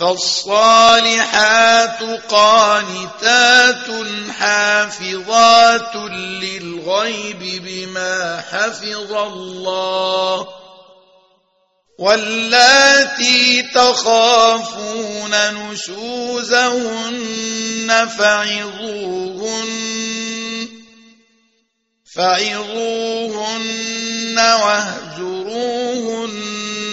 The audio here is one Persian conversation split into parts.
فالصالحات قانتات حافظات للغيب بما حفظ الله واللاتي تخافون نشوزهن فعظوهن فعظوهن واهجروهن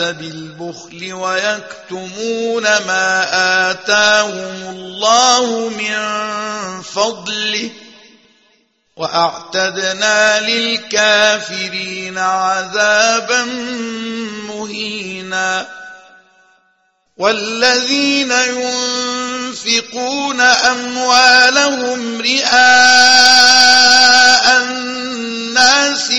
بالبخل ويكتمون ما آتاهم الله من فضله وأعتدنا للكافرين عذابا مهينا. والذين ينفقون أموالهم الناس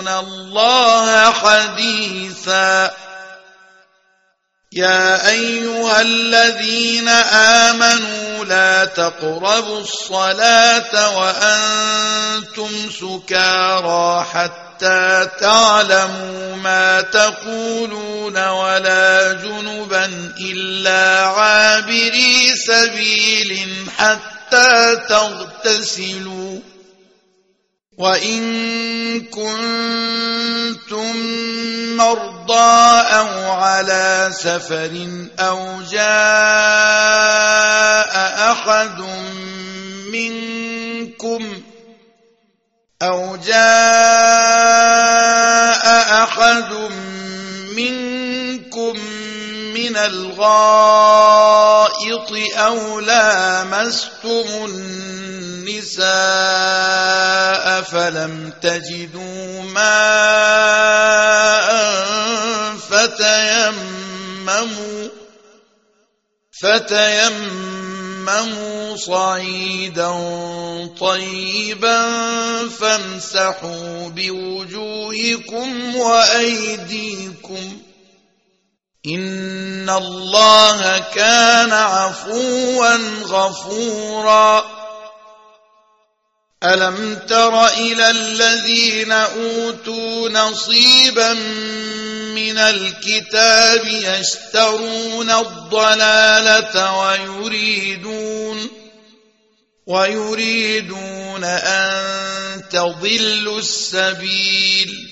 الله حديثا. يا أيها الذين آمنوا لا تقربوا الصلاة وأنتم سكارى حتى تعلموا ما تقولون ولا جنبا إلا عابري سبيل حتى تغتسلوا. وإن كنتم مرضى أو على سفر أو جاء أحد منكم أو جاء أحد منكم من الغائط أو لامستم النساء فلم تجدوا ماء فتيمموا فتيمموا صعيدا طيبا فامسحوا بوجوهكم وأيديكم إن الله كان عفوا غفورا. ألم تر إلى الذين أوتوا نصيبا من الكتاب يشترون الضلالة ويريدون ويريدون أن تضلوا السبيل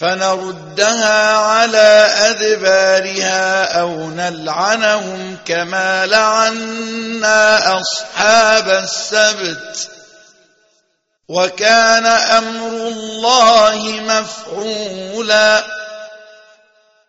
فنردها على أدبارها أو نلعنهم كما لعنا أصحاب السبت. وكان أمر الله مفعولا.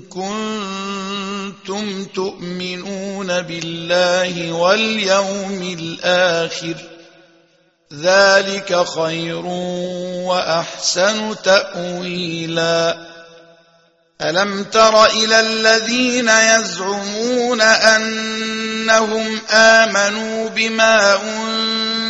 كنتم تؤمنون بالله واليوم الآخر ذلك خير وأحسن تأويلاً. ألم تر إلى الذين يزعمون أنهم آمنوا بما أنزل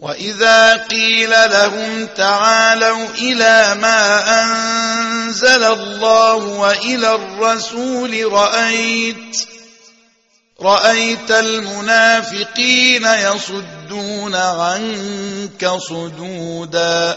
وإذا قيل لهم تعالوا إلى ما أنزل الله وإلى الرسول رأيت رأيت المنافقين يصدون عنك صدودا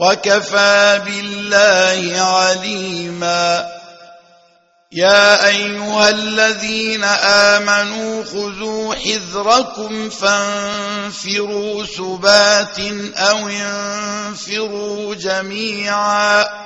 وكفى بالله عليما. يا أيها الذين آمنوا خذوا حذركم فانفروا ثبات أو انفروا جميعا.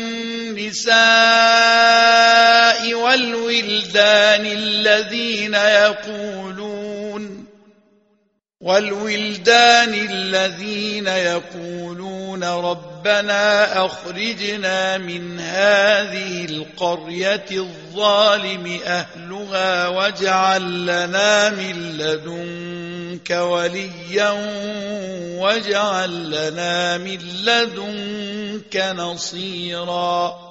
والولدان الذين يقولون والولدان الذين يقولون ربنا أخرجنا من هذه القرية الظالم أهلها واجعل لنا من لدنك وليا واجعل لنا من لدنك نصيرا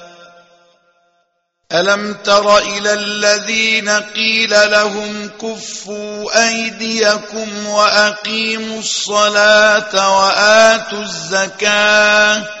ألم تر إلى الذين قيل لهم كفوا أيديكم وأقيموا الصلاة وآتوا الزكاة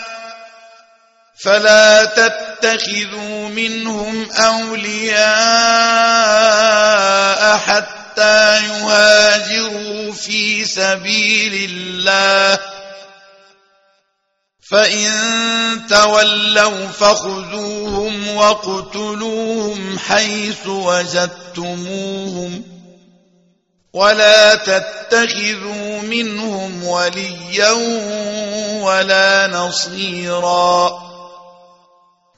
فلا تتخذوا منهم أولياء حتى يهاجروا في سبيل الله. فإن تولوا فخذوهم وقتلوهم حيث وجدتموهم. ولا تتخذوا منهم وليا ولا نصيرا.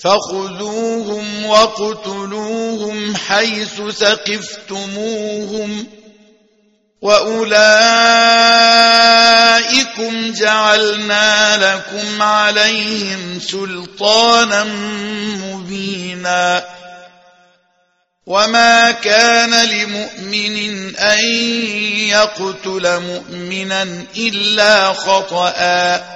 فخذوهم وقتلوهم حيث ثقفتموهم وأولئكم جعلنا لكم عليهم سلطانا مبينا وما كان لمؤمن أن يقتل مؤمنا إلا خطأ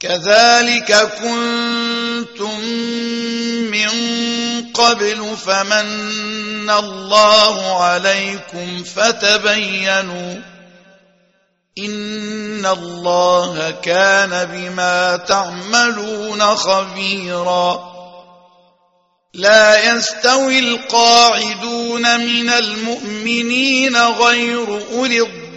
كذلك كنتم من قبل فمن الله عليكم فتبينوا إن الله كان بما تعملون خبيرا لا يستوي القاعدون من المؤمنين غير أولي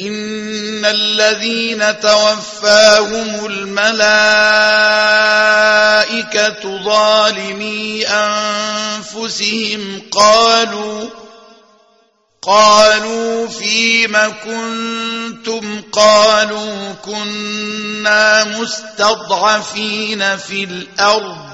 إن الذين توفاهم الملائكة ظالمي أنفسهم قالوا قالوا فيم كنتم قالوا كنا مستضعفين في الأرض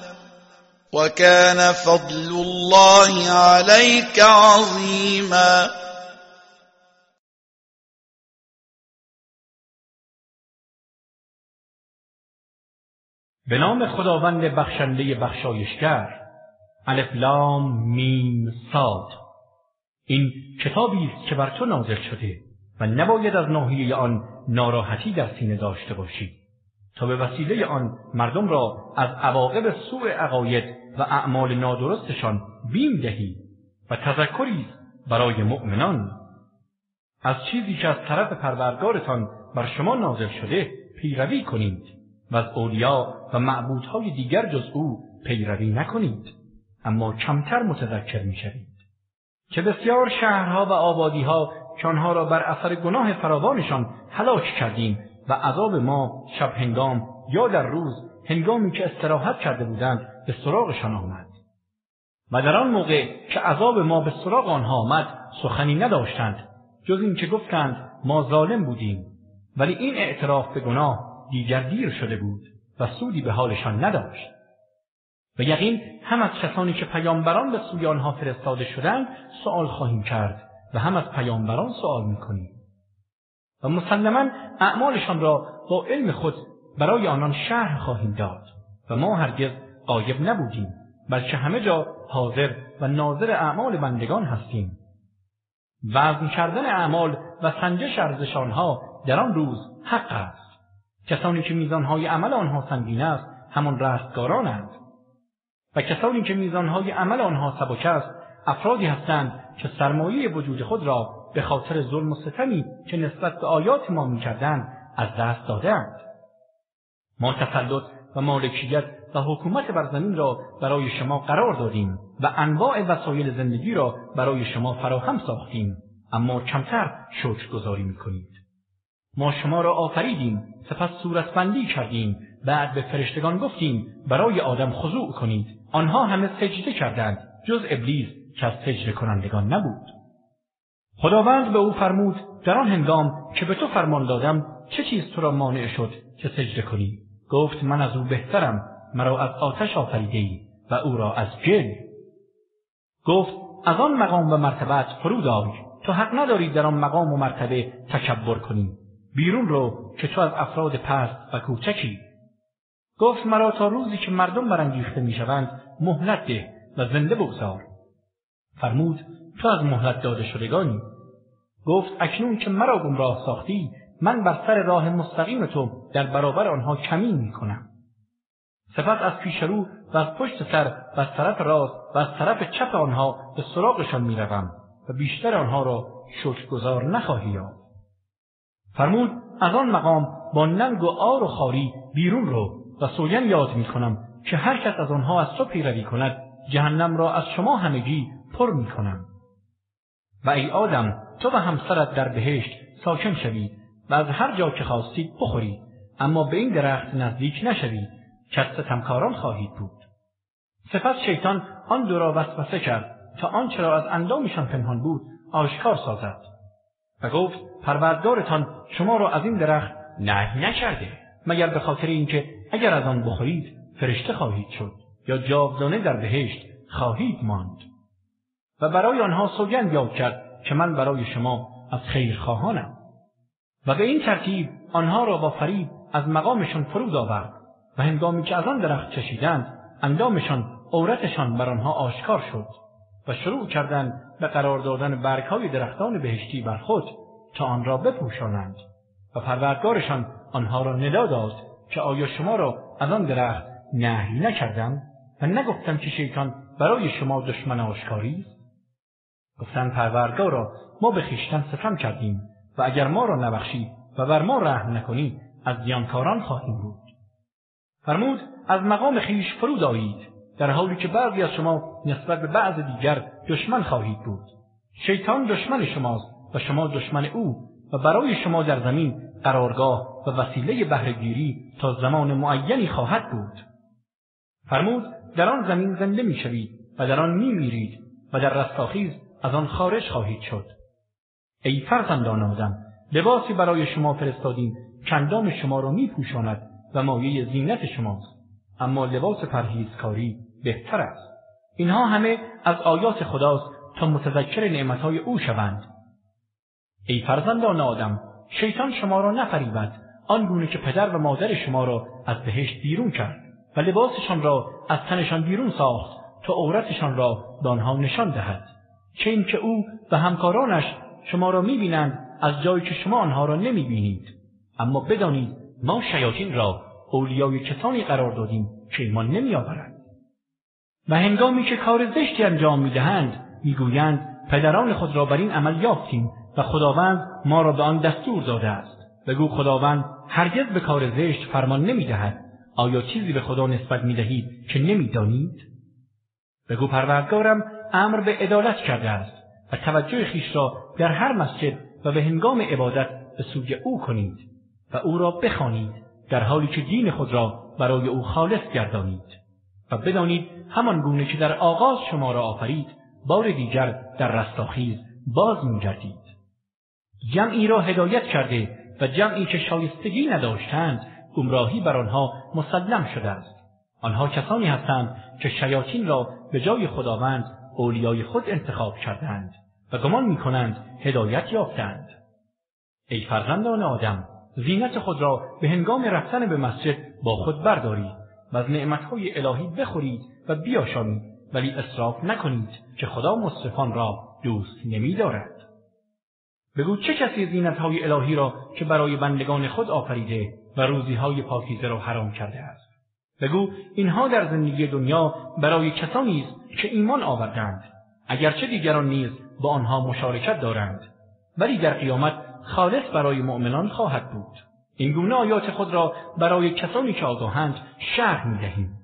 وكان فضل الله عليك عظيما. به نام خداوند بخشنده بخشایشگر الف لام میم صاد. این کتابی است که بر تو نازل شده و نباید از ناحیه آن ناراحتی در سینه داشته باشی. تا به وسیله آن مردم را از عواقب سوء عقاید و اعمال نادرستشان بیم دهی و تذکری برای مؤمنان. از چیزی که از طرف پروردگارتان بر شما نازل شده پیروی کنید و از اولیا و معبودهای دیگر جز او پیروی نکنید اما کمتر متذکر می‌شوید. که بسیار شهرها و آبادیها که آنها را بر اثر گناه فراوانشان هلاک کردیم و عذاب ما شب هنگام یا در روز هنگامی که استراحت کرده بودند به سراغشان آمد. و در آن موقع که عذاب ما به سراغ آنها آمد سخنی نداشتند جز این که گفتند ما ظالم بودیم. ولی این اعتراف به گناه دیگر دیر شده بود و سودی به حالشان نداشت. و یقین هم از کسانی که پیامبران به سوی آنها فرستاده شدند سؤال خواهیم کرد و هم از پیامبران سؤال می‌کنیم. و مسلما اعمالشان را با علم خود برای آنان شرح خواهیم داد. و ما هرگز غایب نبودیم بلکه همه جا حاضر و ناظر اعمال بندگان هستیم. وزن کردن اعمال و سنجش ارزش آنها در آن روز حق است. کسانی که میزانهای عمل آنها سنگین است همان رستگارانند و کسانی که میزانهای عمل آنها سبک است افرادی هستند که سرمایه وجود خود را به خاطر ظلم و ستمی که نسبت به آیات ما می‌کردند از دست دادهاند. ما تسلط و مالکیت و حکومت بر زمین را برای شما قرار دادیم و انواع وسایل زندگی را برای شما فراهم ساختیم. اما کمتر شکرگزاری می‌کنید. ما شما را آفریدیم سپس صورتبندی کردیم بعد به فرشتگان گفتیم برای آدم خضوع کنید. آنها همه سجده کردند جز ابلیس که از سجده کنندگان نبود. خداوند به او فرمود در آن هنگام که به تو فرمان دادم چه چیز تو را مانع شد که سجده کنی؟ گفت من از او بهترم مرا از آتش آفریده و او را از گل گفت از آن مقام و مرتبت فرود آی تو حق نداری در آن مقام و مرتبه تکبر کنی. بیرون رو که تو از افراد پست و کوچکی. گفت مرا تا روزی که مردم برانگیخته می‌شوند مهلت ده و زنده بگذار. فرمود تو از مهلت داده شدگانی. گفت اکنون که مرا گمراه ساختی من بر سر راه مستقیم تو در برابر آنها کمین می‌کنم سپس از پیش رو و از پشت سر و از طرف راست و از طرف چپ آنها به سراغشان می‌روم و بیشتر آنها را شکرگزار نخواهی یافت فرمود از آن مقام با ننگ و آر و خاری بیرون رو و سوگن یاد می کنم که هر کس از آنها از تو پیروی کند جهنم را از شما همگی پر می کنم. و ای آدم تو و همسرت در بهشت ساکن شوید و از هر جا که خواستید بخورید اما به این درخت نزدیک نشوید که تمکاران خواهید بود. سپس شیطان آن دو را وسوسه کرد تا آنچه را از اندامشان پنهان بود آشکار سازد. و گفت پروردگارتان شما را از این درخت نهی نکرده مگر به خاطر اینکه اگر از آن بخورید فرشته خواهید شد یا جاودانه در بهشت خواهید ماند. و برای آنها سوگند یاد کرد که من برای شما از خیر خواهانم. و به این ترتیب آنها را با فریب از مقامشان فرود آورد و هنگامی که از آن درخت چشیدند اندامشان عورتشان بر آنها آشکار شد و شروع کردند به قرار دادن برگهای درختان بهشتی بر خود تا آن را بپوشانند و پروردگارشان آنها را ندا داد که آیا شما را از آن درخت نهی نکردم و نگفتم که شیطان برای شما دشمن آشکاری است؟ گفتند پروردگارا ما به خویشتن ستم کردیم و اگر ما را نبخشی و بر ما رحم نکنی از زیانکاران خواهیم بود. فرمود از مقام خیش فرود آیید در حالی که بعضی از شما نسبت به بعض دیگر دشمن خواهید بود. شیطان دشمن شماست و شما دشمن او و برای شما در زمین قرارگاه و وسیله بهرهگیری تا زمان معینی خواهد بود. فرمود در آن زمین زنده می‌شوید و در آن میمیرید و در رستاخیز از آن خارج خواهید شد. ای فرزندان آدم لباسی برای شما فرستادیم کندام شما را میپوشاند و مایه زینت شماست. اما لباس پرهیزکاری بهتر است. اینها همه از آیات خداست تا متذکر نعمتهای او شوند. ای فرزندان آدم شیطان شما را نفریبد. آنگونه که پدر و مادر شما را از بهشت بیرون کرد و لباسشان را از تنشان بیرون ساخت تا عورتشان را به آنها نشان دهد. چه اینکه او و همکارانش شما را می‌بینند از جایی که شما آنها را نمی‌بینید. اما بدانید ما شیاطین را اولیای کسانی قرار دادیم که ایمان نمیآورند. و هنگامی که کار زشتی انجام می‌دهند می‌گویند پدران خود را بر این عمل یافتیم و خداوند ما را به آن دستور داده است. بگو خداوند هرگز به کار زشت فرمان نمی‌دهد. آیا چیزی به خدا نسبت می‌دهید که نمی‌دانید؟ بگو پروردگارم امر به عدالت کرده است و توجه خیش را در هر مسجد و به هنگام عبادت به سوی او کنید و او را بخوانید در حالی که دین خود را برای او خالص گردانید و بدانید همان گونه که در آغاز شما را آفرید بار دیگر در رستاخیز باز میگردید. جمعی را هدایت کرده و جمعی که شایستگی نداشتند گمراهی بر آنها مسلم شده است. آنها کسانی هستند که شیاطین را به جای خداوند اولیای خود انتخاب کردند و گمان می‌کنند هدایت یافتند. ای فرزندان آدم زینت خود را به هنگام رفتن به مسجد با خود بردارید و از نعمتهای الهی بخورید و بیاشامید ولی اصراف نکنید که خدا مصرفان را دوست نمیدارد. بگو چه کسی زینتهای الهی را که برای بندگان خود آفریده و روزیهای پاکیزه را حرام کرده است؟ بگو اینها در زندگی دنیا برای کسانی است که ایمان آوردند. اگرچه دیگران نیز با آنها مشارکت دارند. ولی در قیامت خالص برای مؤمنان خواهد بود. این گونه آیات خود را برای کسانی که آگاهند شرح می‌دهیم.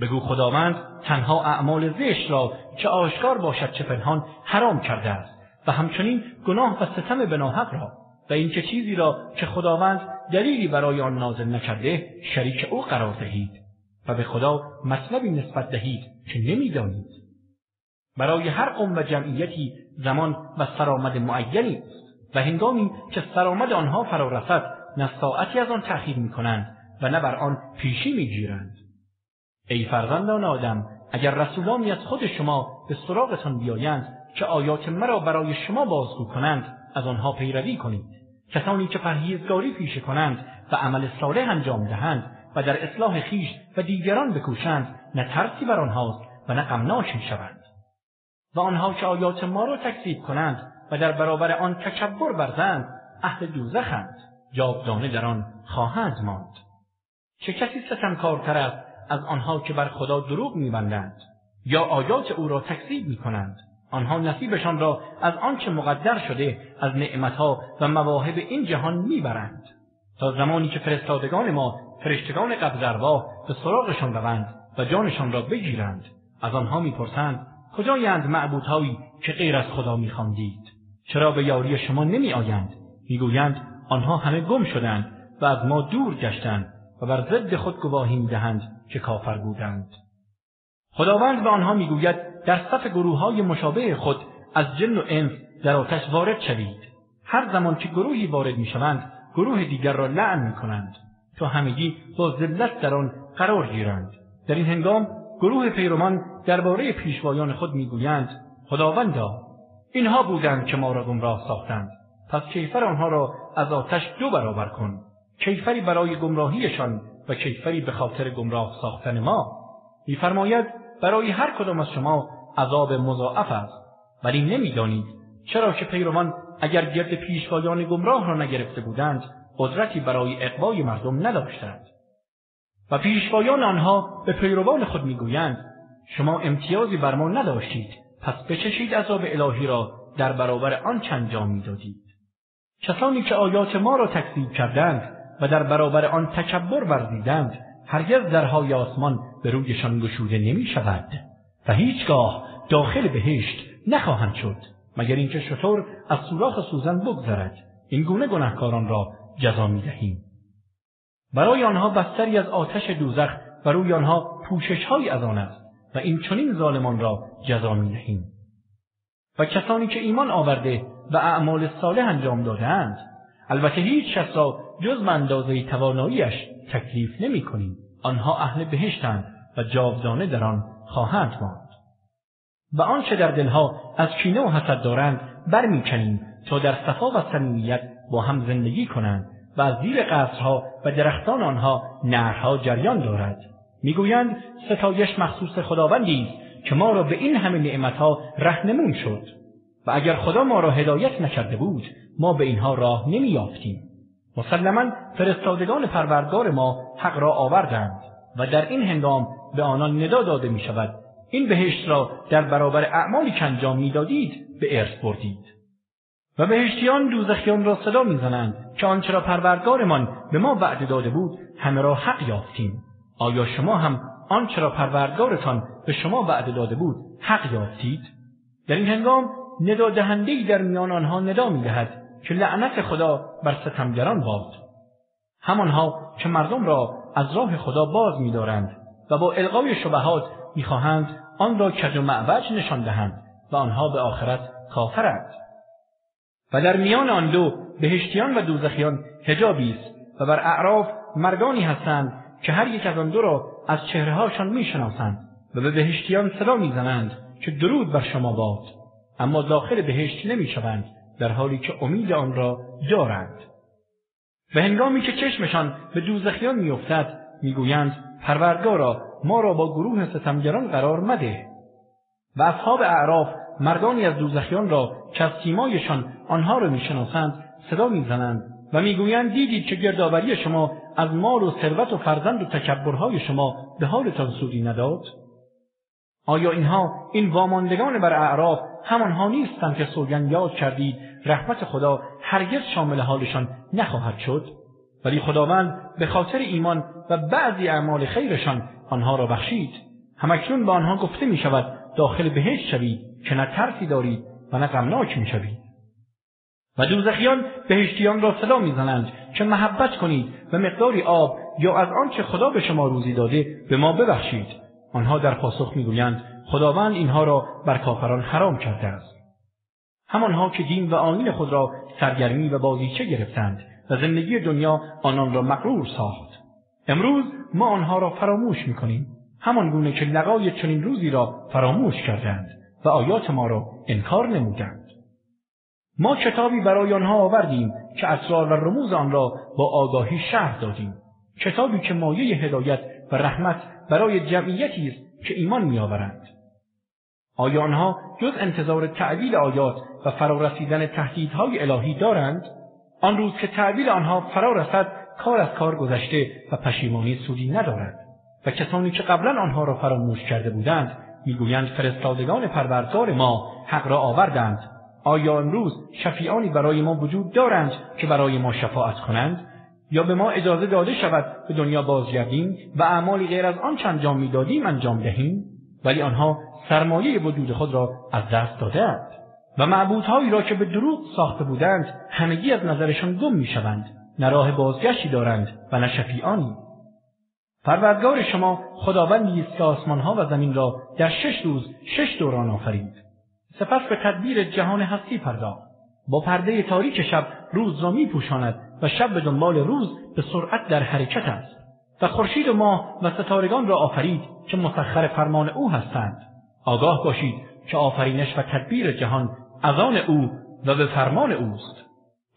بگو خداوند تنها اعمال زشت را که آشکار باشد چه پنهان حرام کرده است و همچنین گناه و ستم به را و اینکه چیزی را که خداوند دلیلی برای آن نازل نکرده شریک او قرار دهید و به خدا مطلبی نسبت دهید که نمی‌دانید. برای هر قوم و جمعیتی زمان و سرآمد معینی و هنگامی که سرآمد آنها فرا رسد نه ساعتی از آن تأخیر می‌کنند و نه بر آن پیشی می‌گیرند. ای فرزندان آدم اگر رسولانی از خود شما به سراغتان بیایند که آیات مرا برای شما بازگو کنند از آنها پیروی کنید. کسانی که پرهیزگاری پیشه کنند و عمل صالح انجام دهند و در اصلاح خیش و دیگران بکوشند نه ترسی بر آنهاست و نه غمناک می‌شوند و آنها که آیات ما را تکذیب کنند و در برابر آن تکبر برزند اهل دوزخند جاودانه در آن خواهند ماند. چه کسی ستمکارتر است از آنها که بر خدا دروغ میبندند یا آیات او را تکذیب می‌کنند؟ آنها نصیبشان را از آنچه مقدر شده از نعمتها و مواهب این جهان می‌برند. تا زمانی که فرستادگان ما فرشتگان قبض ارواح به سراغشان روند و جانشان را بگیرند از آنها می‌پرسند کجایند معبودهایی که غیر از خدا میخواندید؟ چرا به یاری شما نمیآیند؟ می‌گویند آنها همه گم شدند و از ما دور گشتند و بر ضد خود گواهی می‌دهند که کافر بودند. خداوند به آنها می‌گوید در صف گروه های مشابه خود از جن و انس در آتش وارد شوید. هر زمان که گروهی وارد می‌شوند گروه دیگر را لعن می‌کنند. تا همگی با ذلت در آن قرار گیرند. در این هنگام گروه پیروان درباره پیشوایان خود می‌گویند خداوندا اینها بودند که ما را گمراه ساختند. پس کیفر آنها را از آتش دو برابر کن. کیفری برای گمراهیشان و کیفری به خاطر گمراه ساختن ما. میفرماید برای هر کدام از شما عذاب مضاعف است. ولی نمی‌دانید چرا که پیروان اگر گرد پیشوایان گمراه را نگرفته بودند قدرتی برای اقوای مردم نداشتند. و پیشوایان آنها به پیروان خود می‌گویند شما امتیازی بر ما نداشتید پس بچشید عذاب الهی را در برابر آن چند جام می‌دادید. کسانی که آیات ما را تکذیب کردند و در برابر آن تکبر ورزیدند هرگز درهای آسمان به رویشان گشوده نمی شود و هیچگاه داخل بهشت نخواهند شد مگر اینکه شطور از سوراخ سوزن بگذرد این گونه گناهکاران را جزا می دهیم. برای آنها بستری از آتش دوزخ و روی آنها پوشش از آن است و این چنین ظالمان را جزا می دهیم. و کسانی که ایمان آورده و اعمال صالح انجام دادهاند البته هیچ کس را جز به اندازه تواناییش تکلیف نمی کنیم. آنها اهل بهشتند و جاودانه در آن خواهند ماند. و آنچه در دلها از کینه و حسد دارند برمیکنیم تا در صفا و صمیمیت با هم زندگی کنند و از زیر قصرها و درختان آنها نهرها جریان دارد می‌گویند ستایش مخصوص خداوندی است که ما را به این همه نعمتها رهنمون شد اگر خدا ما را هدایت نکرده بود ما به اینها راه نمییافتیم. مسلما فرستادگان پروردگار ما حق را آوردند و در این هنگام به آنان ندا داده می شود این بهشت را در برابر اعمالی که انجام می‌دادید به ارث بردید. و بهشتیان دوزخیان را صدا می‌زنند که آنچه را پروردگارمان به ما وعده داده بود همه را حق یافتیم. آیا شما هم آنچه را پروردگارتان به شما وعده داده بود حق یافتید؟ در این هنگام ندا دهندهای در میان آنها ندا می‌دهد که لعنت خدا بر ستمگران باد. همانها که مردم را از راه خدا باز میدارند و با القای شبهات می‌خواهند آن را کج و معوج نشان دهند و آنها به آخرت کافرند. و در میان آن دو بهشتیان و دوزخیان حجابی است و بر اعراف مردانی هستند که هر یک از آن دو را از چهرههاشان می‌شناسند و به بهشتیان صدا می‌زنند که درود بر شما باد. اما داخل بهشت نمی‌شوند در حالی که امید آن را دارند. و هنگامی که چشمشان به دوزخیان میافتد می‌گویند پروردگارا ما را با گروه ستمگران قرار مده. و اصحاب اعراف مردانی از دوزخیان را که از سیمایشان آنها را می‌شناسند صدا می‌زنند و می‌گویند دیدید که گردآوری شما از مال و ثروت و فرزند و تکبرهای شما به حالتان سودی نداد؟ آیا اینها این واماندگان بر اعراف همانها نیستند که سوگند یاد کردید؟ رحمت خدا هرگز شامل حالشان نخواهد شد. ولی خداوند به خاطر ایمان و بعضی اعمال خیرشان آنها را بخشید. همکنون به آنها گفته می شود داخل بهشت شوید که نه ترسی دارید و نه غمناک می شوید. و دوزخیان بهشتیان را صدا می‌زنند که محبت کنید و مقداری آب یا از آنچه خدا به شما روزی داده به ما ببخشید. آنها در پاسخ می‌گویند خداوند اینها را بر کافران حرام کرده است. همانها که دین و آیین خود را سرگرمی و بازیچه گرفتند و زندگی دنیا آنان را مقرور ساخت. امروز ما آنها را فراموش می‌کنیم. همان گونه که لقای چنین روزی را فراموش کردند و آیات ما را انکار نمودند ما کتابی برای آنها آوردیم که اسرار و رموز آن را با آگاهی شهر دادیم. کتابی که مایه هدایت و رحمت برای جمعیتی است که ایمان میآورند. آیا آنها جز انتظار تعویل آیات و فرارسیدن تهدیدهای الهی دارند؟ آن روز که تعبیر آنها فرا رسد کار از کار گذشته و پشیمانی سودی ندارد. و کسانی که قبلا آنها را فراموش کرده بودند می‌گویند فرستادگان پروردگار ما حق را آوردند. آیا امروز شفیعانی برای ما وجود دارند که برای ما شفاعت کنند؟ یا به ما اجازه داده شود به دنیا بازگردیم و اعمالی غیر از آنچه انجام می‌دادیم انجام دهیم؟ ولی آنها سرمایه وجود خود را از دست دادهاند و معبودهایی را که به دروغ ساخته بودند همگی از نظرشان گم می‌شوند. نه راه بازگشتی دارند و نه شفیعانی. پروردگار شما خداوندی است که آسمانها و زمین را در شش روز شش دوران آفرید. سپس به تدبیر جهان هستی پرداخت. با پرده تاریک شب روز را میپوشاند و شب به دنبال روز به سرعت در حرکت است. و خورشید و ماه و ستارگان را آفرید که مسخر فرمان او هستند. آگاه باشید که آفرینش و تدبیر جهان از آن او و به فرمان اوست.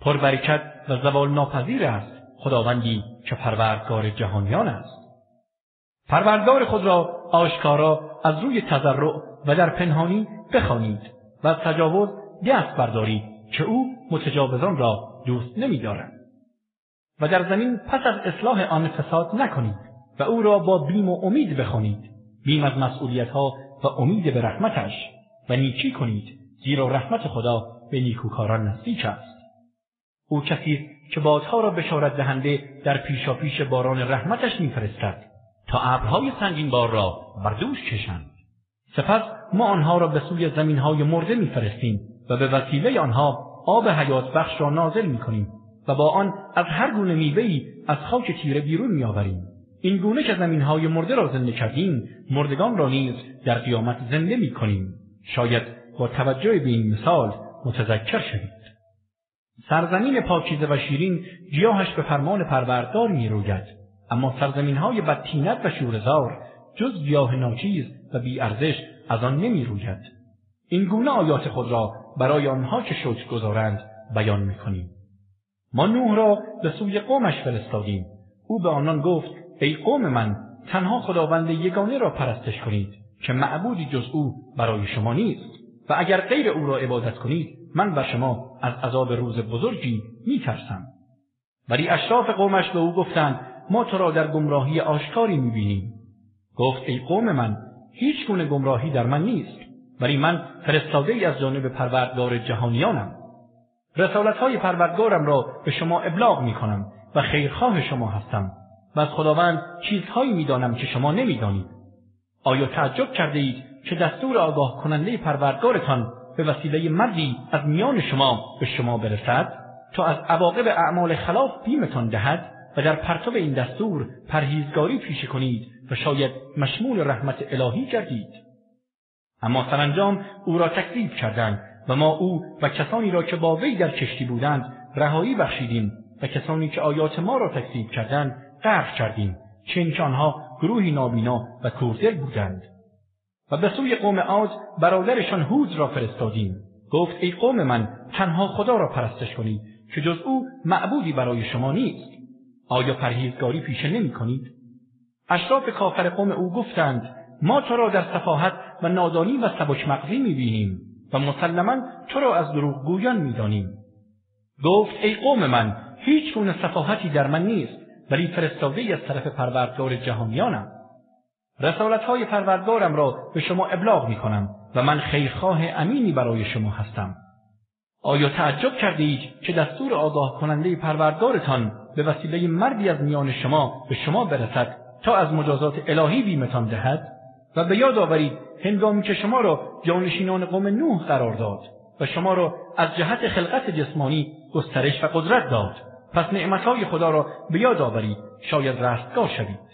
پربرکت و زوال ناپذیر است. خداوندی که پروردگار جهانیان است. پروردگار خود را آشکارا از روی تضرع و در پنهانی بخوانید و تجاوز دست بردارید که او متجاوزان را دوست نمیدارد. و در زمین پس از اصلاح آن فساد نکنید و او را با بیم و امید بخوانید بیم از مسئولیت ها و امید به رحمتش و نیکی کنید زیرا رحمت خدا به نیکوکاران نزدیک است. او کسی که بادها را بشارت دهنده در پیشاپیش باران رحمتش میفرستد تا ابرهای سنگین بار را بر دوش کشند. سپس ما آنها را به سوی زمینهای مرده میفرستیم و به وسیله آنها آب حیات بخش را نازل می‌کنیم و با آن از هر گونه میوهای از خاک تیره بیرون میآوریم. این گونه که زمینهای مرده را زنده کردیم مردگان را نیز در قیامت زنده می‌کنیم. شاید با توجه به این مثال متذکر شوید. سرزمین پاکیزه و شیرین گیاهش به فرمان پروردگار می‌روید. اما سرزمین های بدتینت و شورزار جز گیاه ناچیز و بیارزش از آن نمی‌روید. این گونه آیات خود را برای آنها که شکر گذارند بیان می‌کنیم. ما نوح را به سوی قومش فرستادیم. او به آنان گفت ای قوم من تنها خداوند یگانه را پرستش کنید که معبودی جز او برای شما نیست. و اگر غیر او را عبادت کنید من و شما از عذاب روز بزرگی میترسم. ولی اشراف قومش به او گفتند ما تو را در گمراهی آشکاری می‌بینیم. گفت ای قوم من هیچ گونه گمراهی در من نیست ولی من فرستاده ای از جانب پروردگار جهانیانم. رسالت های پروردگارم را به شما ابلاغ می کنم و خیرخواه شما هستم و از خداوند چیزهایی می‌دانم که شما نمی‌دانید. آیا تعجب کرده اید که دستور آگاه کننده پروردگارتان به وسیله مردی از میان شما به شما برسد؟ تا از عواقب اعمال خلاف بیمتان دهد و در پرتو این دستور پرهیزگاری پیشه کنید و شاید مشمول رحمت الهی گردید. اما سرانجام او را تکذیب کردند و ما او و کسانی را که با وی در کشتی بودند رهایی بخشیدیم و کسانی که آیات ما را تکذیب کردند غرق کردیم که آنها گروهی نابینا و کوردل بودند. و به سوی قوم عاد برادرشان هود را فرستادیم. گفت ای قوم من تنها خدا را پرستش کنید که جز او معبودی برای شما نیست. آیا پرهیزگاری پیشه نمی کنید؟ اشراف کافر قوم او گفتند ما تو را در صفاحت و نادانی و سبک مغزی می بینیم. و مسلما تو را از دروغ گویان می دانیم. گفت ای قوم من هیچ گونه صفاحتی در من نیست ولی فرستاده ای از طرف پروردگار جهانیانم رسالت های پروردگارم را به شما ابلاغ می کنم و من خیرخواه امینی برای شما هستم. آیا تعجب کرده اید که دستور آگاه کننده پروردگارتان به وسیله مردی از میان شما به شما برسد تا از مجازات الهی بیمتان دهد و به یاد آورید هنگامی که شما را جانشینان قوم نوح قرار داد و شما را از جهت خلقت جسمانی گسترش و قدرت داد. پس نعمتهای خدا را به یاد آورید. شاید رستگار شوید.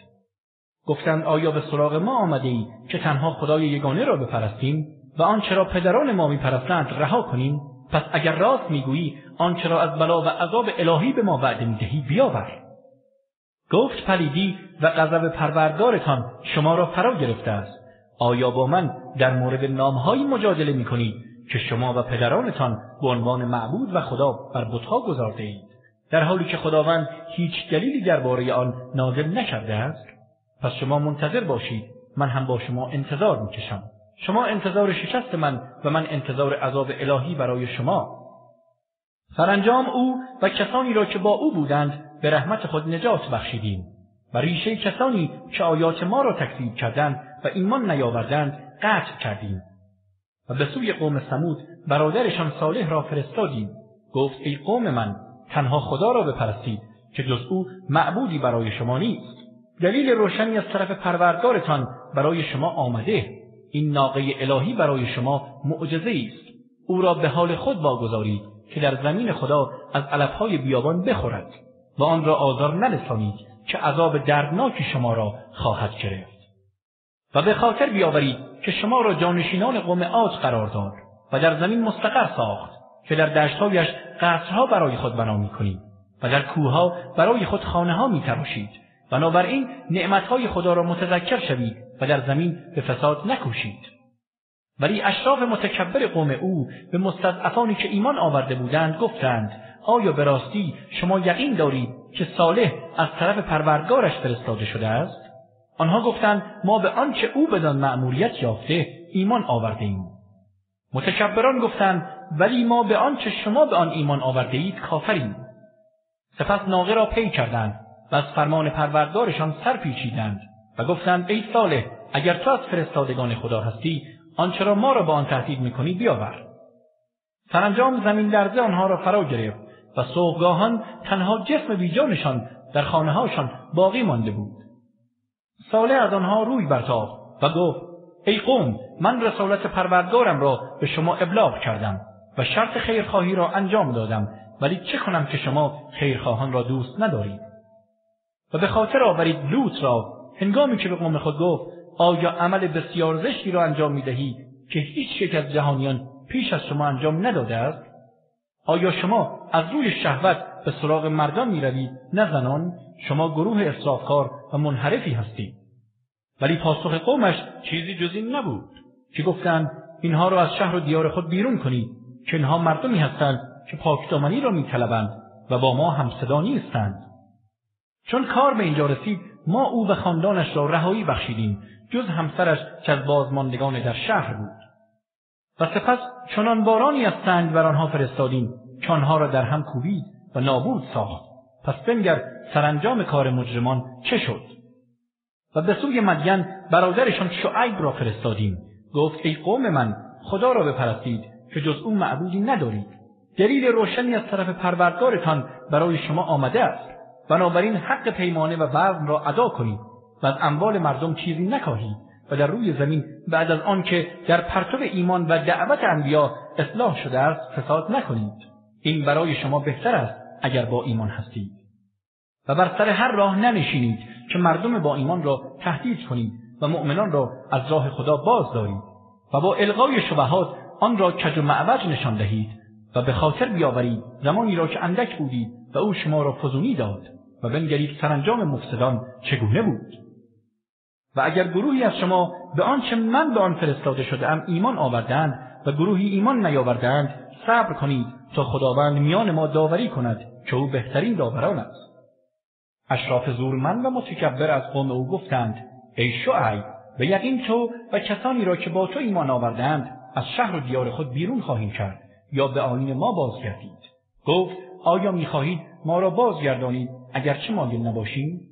گفتند آیا به سراغ ما آمده ای که تنها خدای یگانه را بپرستیم و آنچه را پدران ما میپرستند رها کنیم؟ پس اگر راست می‌گویی آنچه را از بلا و عذاب الهی به ما وعده می‌دهی بیاور. گفت پلیدی و غضب پروردگارتان شما را فرا گرفته است. آیا با من در مورد نامهایی مجادله می‌کنید که شما و پدرانتان به عنوان معبود و خدا بر بتها گذارده اید؟ در حالی که خداوند هیچ دلیلی درباره آن نازل نکرده است پس شما منتظر باشید. من هم با شما انتظار می‌کشم. شما انتظار شکست من و من انتظار عذاب الهی برای شما. سرانجام او و کسانی را که با او بودند به رحمت خود نجات بخشیدیم. و ریشه کسانی که آیات ما را تکذیب کردند و ایمان نیاوردند قطع کردیم. و به سوی قوم سمود برادرشان صالح را فرستادیم. گفت ای قوم من تنها خدا را بپرستید که جز او معبودی برای شما نیست. دلیل روشنی از طرف پروردگارتان برای شما آمده. این ناقه الهی برای شما معجزه است. او را به حال خود واگذارید که در زمین خدا از علفهای بیابان بخورد. و آن را آزار نرسانید که عذاب دردناکی شما را خواهد گرفت. و به خاطر بیاورید که شما را جانشینان قوم عاد قرار داد و در زمین مستقر ساخت که در دشتهایش قصرها برای خود بنا می‌کنید و در کوهها برای خود خانه ها می بنابراین نعمتهای خدا را متذکر شوید و در زمین به فساد نکوشید. ولی اشراف متکبر قوم او به مستضعفانی که ایمان آورده بودند گفتند آیا به راستی شما یقین دارید که صالح از طرف پروردگارش فرستاده شده است؟ آنها گفتند ما به آنچه او بدان مأموریت یافته ایمان آورده ایم متکبران گفتند ولی ما به آنچه شما به آن ایمان آورده اید کافریم. سپس ناقه را پی کردند و از فرمان پروردگارشان سر پیچیدند و گفتند ای صالح اگر تو از فرستادگان خدا هستی آنچه را ما را با آن تهدید می‌کنی بیاور. سرانجام زمین لرزه آنها را فرا گرفت. و صبحگاهان تنها جسم بیجانشان در خانه هاشان باقی مانده بود. ساله از آنها روی برتافت و گفت ای قوم من رسالت پروردگارم را به شما ابلاغ کردم و شرط خیرخواهی را انجام دادم ولی چه کنم که شما خیرخواهان را دوست ندارید و به خاطر آورید لوط را هنگامی که به قوم خود گفت آیا عمل بسیار زشتی را انجام می‌دهید که هیچ از جهانیان پیش از شما انجام نداده است آیا شما از روی شهوت به سراغ مردان می روید نه زنان. شما گروه اصرافکار و منحرفی هستید ولی پاسخ قومش چیزی جز این نبود که گفتند اینها را از شهر و دیار خود بیرون کنید. که اینها مردمی هستند که پاکدامنی را میطلبند و با ما همصدا نیستند. چون کار به اینجا رسید ما او و خاندانش را رهایی بخشیدیم. جز همسرش که از بازماندگان در شهر بود. و سپس چنان بارانی از سنگ بر آنها فرستادیم که آنها را در هم کوبید و نابود ساخت. پس بنگر سرانجام کار مجرمان چه شد؟ و به سوی مدین برادرشان شعیب را فرستادیم. گفت ای قوم من خدا را بپرستید که جز او معبودی ندارید. دلیل روشنی از طرف پروردگارتان برای شما آمده است. بنابراین حق پیمانه و وزن را ادا کنید و از اموال مردم چیزی نکاهید. و در روی زمین بعد از آنکه در پرتو ایمان و دعوت انبیا اصلاح شده است فساد نکنید. این برای شما بهتر است اگر با ایمان هستید. و بر سر هر راه ننشینید که مردم با ایمان را تهدید کنید و مؤمنان را از راه خدا باز دارید و با القای شبهات آن را کج و معوج نشان دهید و به خاطر بیاورید زمانی را که اندک بودید و او شما را فزونی داد و بنگرید سرانجام مفسدان چگونه بود؟ و اگر گروهی از شما به آنچه من به آن فرستاده شدهام ایمان آوردند و گروهی ایمان نیاوردند صبر کنید تا خداوند میان ما داوری کند که او بهترین داوران است. اشراف زورمند و متکبر از قوم او گفتند ای شعیب به یقین تو و کسانی را که با تو ایمان آوردند از شهر و دیار خود بیرون خواهیم کرد یا به آین ما بازگردید. گفت آیا می‌خواهید ما را بازگردانید اگرچه مایل نباشیم؟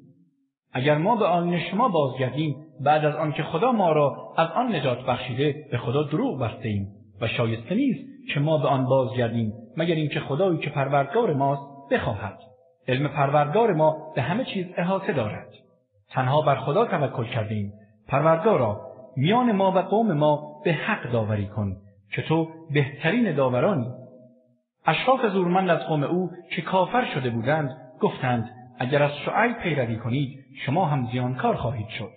اگر ما به آین شما بازگردیم بعد از آنکه خدا ما را از آن نجات بخشیده به خدا دروغ بسته ایم و شایسته نیست که ما به آن بازگردیم مگر اینکه خدایی که پروردگار ماست بخواهد. علم پروردگار ما به همه چیز احاطه دارد. تنها بر خدا توکل کردیم. پروردگارا میان ما و قوم ما به حق داوری کن که تو بهترین داورانی. اشراف زورمند از قوم او که کافر شده بودند گفتند اگر از شعیب پیروی کنید شما هم زیانکار خواهید شد.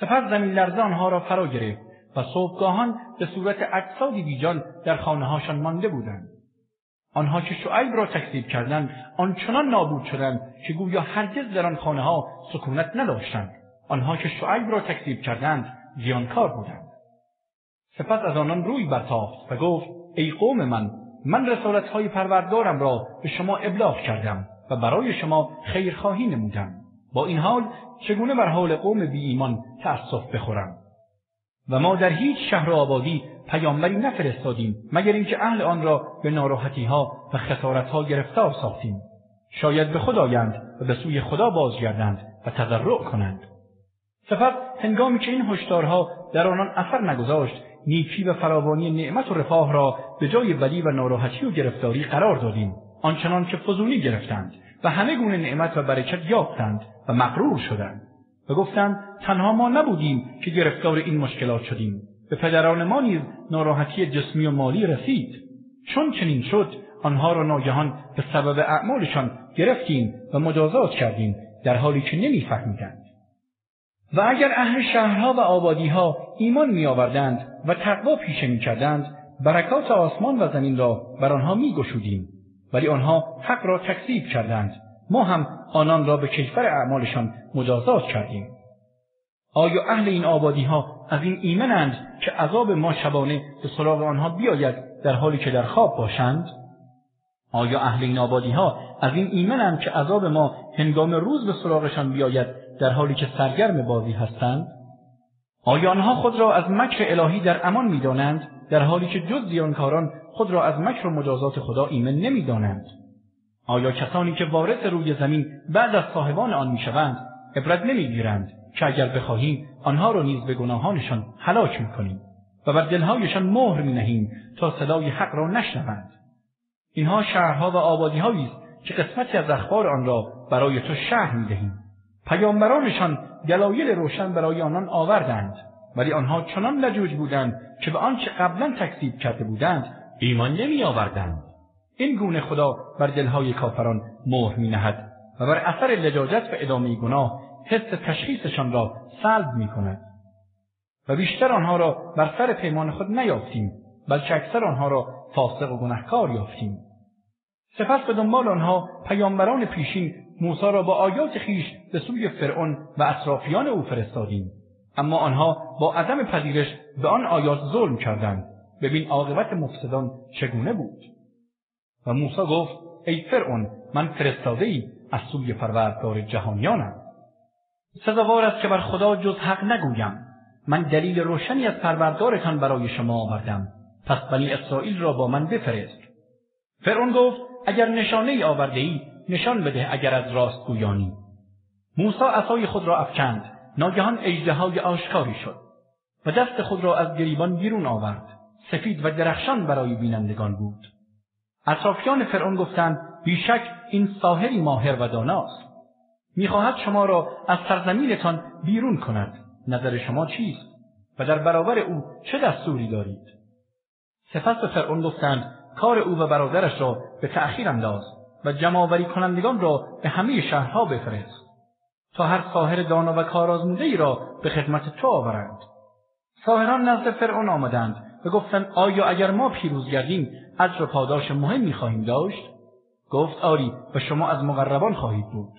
سپس زمین لرزه آنها را فرا گرفت و صبحگاهان به صورت اجسادی بیجان در خانههاشان مانده بودند. آنها که شعیب را تکذیب کردند آنچنان نابود شدند که گویا هرگز در آن خانه ها سکونت نداشتند. آنها که شعیب را تکذیب کردند زیانکار بودند. سپس از آنان روی برتافت و گفت ای قوم من من رسالت های پروردگارم را به شما ابلاغ کردم. و برای شما خیرخواهی نمودم. با این حال چگونه بر حال قوم بی ایمان تأسف بخورم؟ و ما در هیچ شهر آبادی پیامبری نفرستادیم مگر اینکه اهل آن را به ناراحتی ها و خسارت ها گرفتار ساختیم. شاید به خود آیند و به سوی خدا بازگردند و تضرع کنند. سپس هنگامی که این هشدارها در آنان اثر نگذاشت نیکی و فراوانی نعمت و رفاه را به جای بدی و ناراحتی و گرفتاری قرار دادیم. آنچنان که فزونی گرفتند و همه گونه نعمت و برکت یافتند و مغرور شدند و گفتند تنها ما نبودیم که گرفتار این مشکلات شدیم. به پدران ما نیز ناراحتی جسمی و مالی رسید. چون چنین شد آنها را ناگهان به سبب اعمالشان گرفتیم و مجازات کردیم در حالی که نمیفهمیدند. و اگر اهل شهرها و آبادیها ایمان میآوردند و تقوا پیشه می‌کردند برکات آسمان و زمین را بر آنها میگشودیم. ولی آنها حق را تکذیب کردند. ما هم آنان را به کیفر اعمالشان مجازات کردیم. آیا اهل این آبادی ها از این ایمنند که عذاب ما شبانه به سراغ آنها بیاید در حالی که در خواب باشند؟ آیا اهل این آبادی ها از این ایمنند که عذاب ما هنگام روز به سراغشان بیاید در حالی که سرگرم بازی هستند؟ آیا آنها خود را از مکر الهی در امان می‌دانند؟ در حالی که جز زیانکاران خود را از مکر و مجازات خدا ایمن نمی‌دانند. آیا کسانی که وارث روی زمین بعد از صاحبان آن می‌شوند عبرت نمی‌گیرند که اگر بخواهیم آنها را نیز به گناهانشان هلاک می‌کنیم و بر دلهایشان مهر مینهیم تا صدای حق را نشنوند؟ اینها شهرها و آبادیهایی است که قسمتی از اخبار آن را برای تو شهر می‌دهیم. پیامبرانشان دلایل روشن برای آنان آوردند. ولی آنها چنان لجوج بودند که به آنچه قبلا تکذیب کرده بودند ایمان نمی آوردند این گونه خدا بر دلهای کافران مهر می نهد و بر اثر لجاجت و ادامه گناه حس تشخیصشان را سلب می کند و بیشتر آنها را بر سر پیمان خود نیافتیم بلکه اکثر آنها را فاسق و گنهکار یافتیم. سپس به دنبال آنها پیامبران پیشین موسی را با آیات خیش به سوی فرعون و اطرافیان او فرستادیم. اما آنها با عدم پذیرش به آن آیات ظلم کردند. ببین عاقبت مفسدان چگونه بود. و موسی گفت ای فرعون من فرستاده ای از سوی پروردگار جهانیانم. سزاوار است که بر خدا جز حق نگویم. من دلیل روشنی از پروردگارتان برای شما آوردم. پس بنی اسرائیل را با من بفرست. فرعون گفت اگر نشانه ای آورده ای نشان بده اگر از راست گویانی. موسی عصای خود را افکند. ناگهان اژدهای آشکاری شد و دست خود را از گریبان بیرون آورد. سفید و درخشان برای بینندگان بود. اطرافیان فرعون گفتند بیشک این ساحری ماهر و داناست. می‌خواهد شما را از سرزمینتان بیرون کند. نظر شما چیست؟ و در برابر او چه دستوری دارید؟ سپس به فرعون گفتند کار او و برادرش را به تأخیر انداز و جمعآوری کنندگان را به همه شهرها بفرست. تا هر ساحر دانا و کارآزموده ای را به خدمت تو آورند. ساحران نزد فرعون آمدند و گفتند آیا اگر ما پیروز گردیم اجر و پاداش مهمی خواهیم داشت؟ گفت آری و شما از مقربان خواهید بود.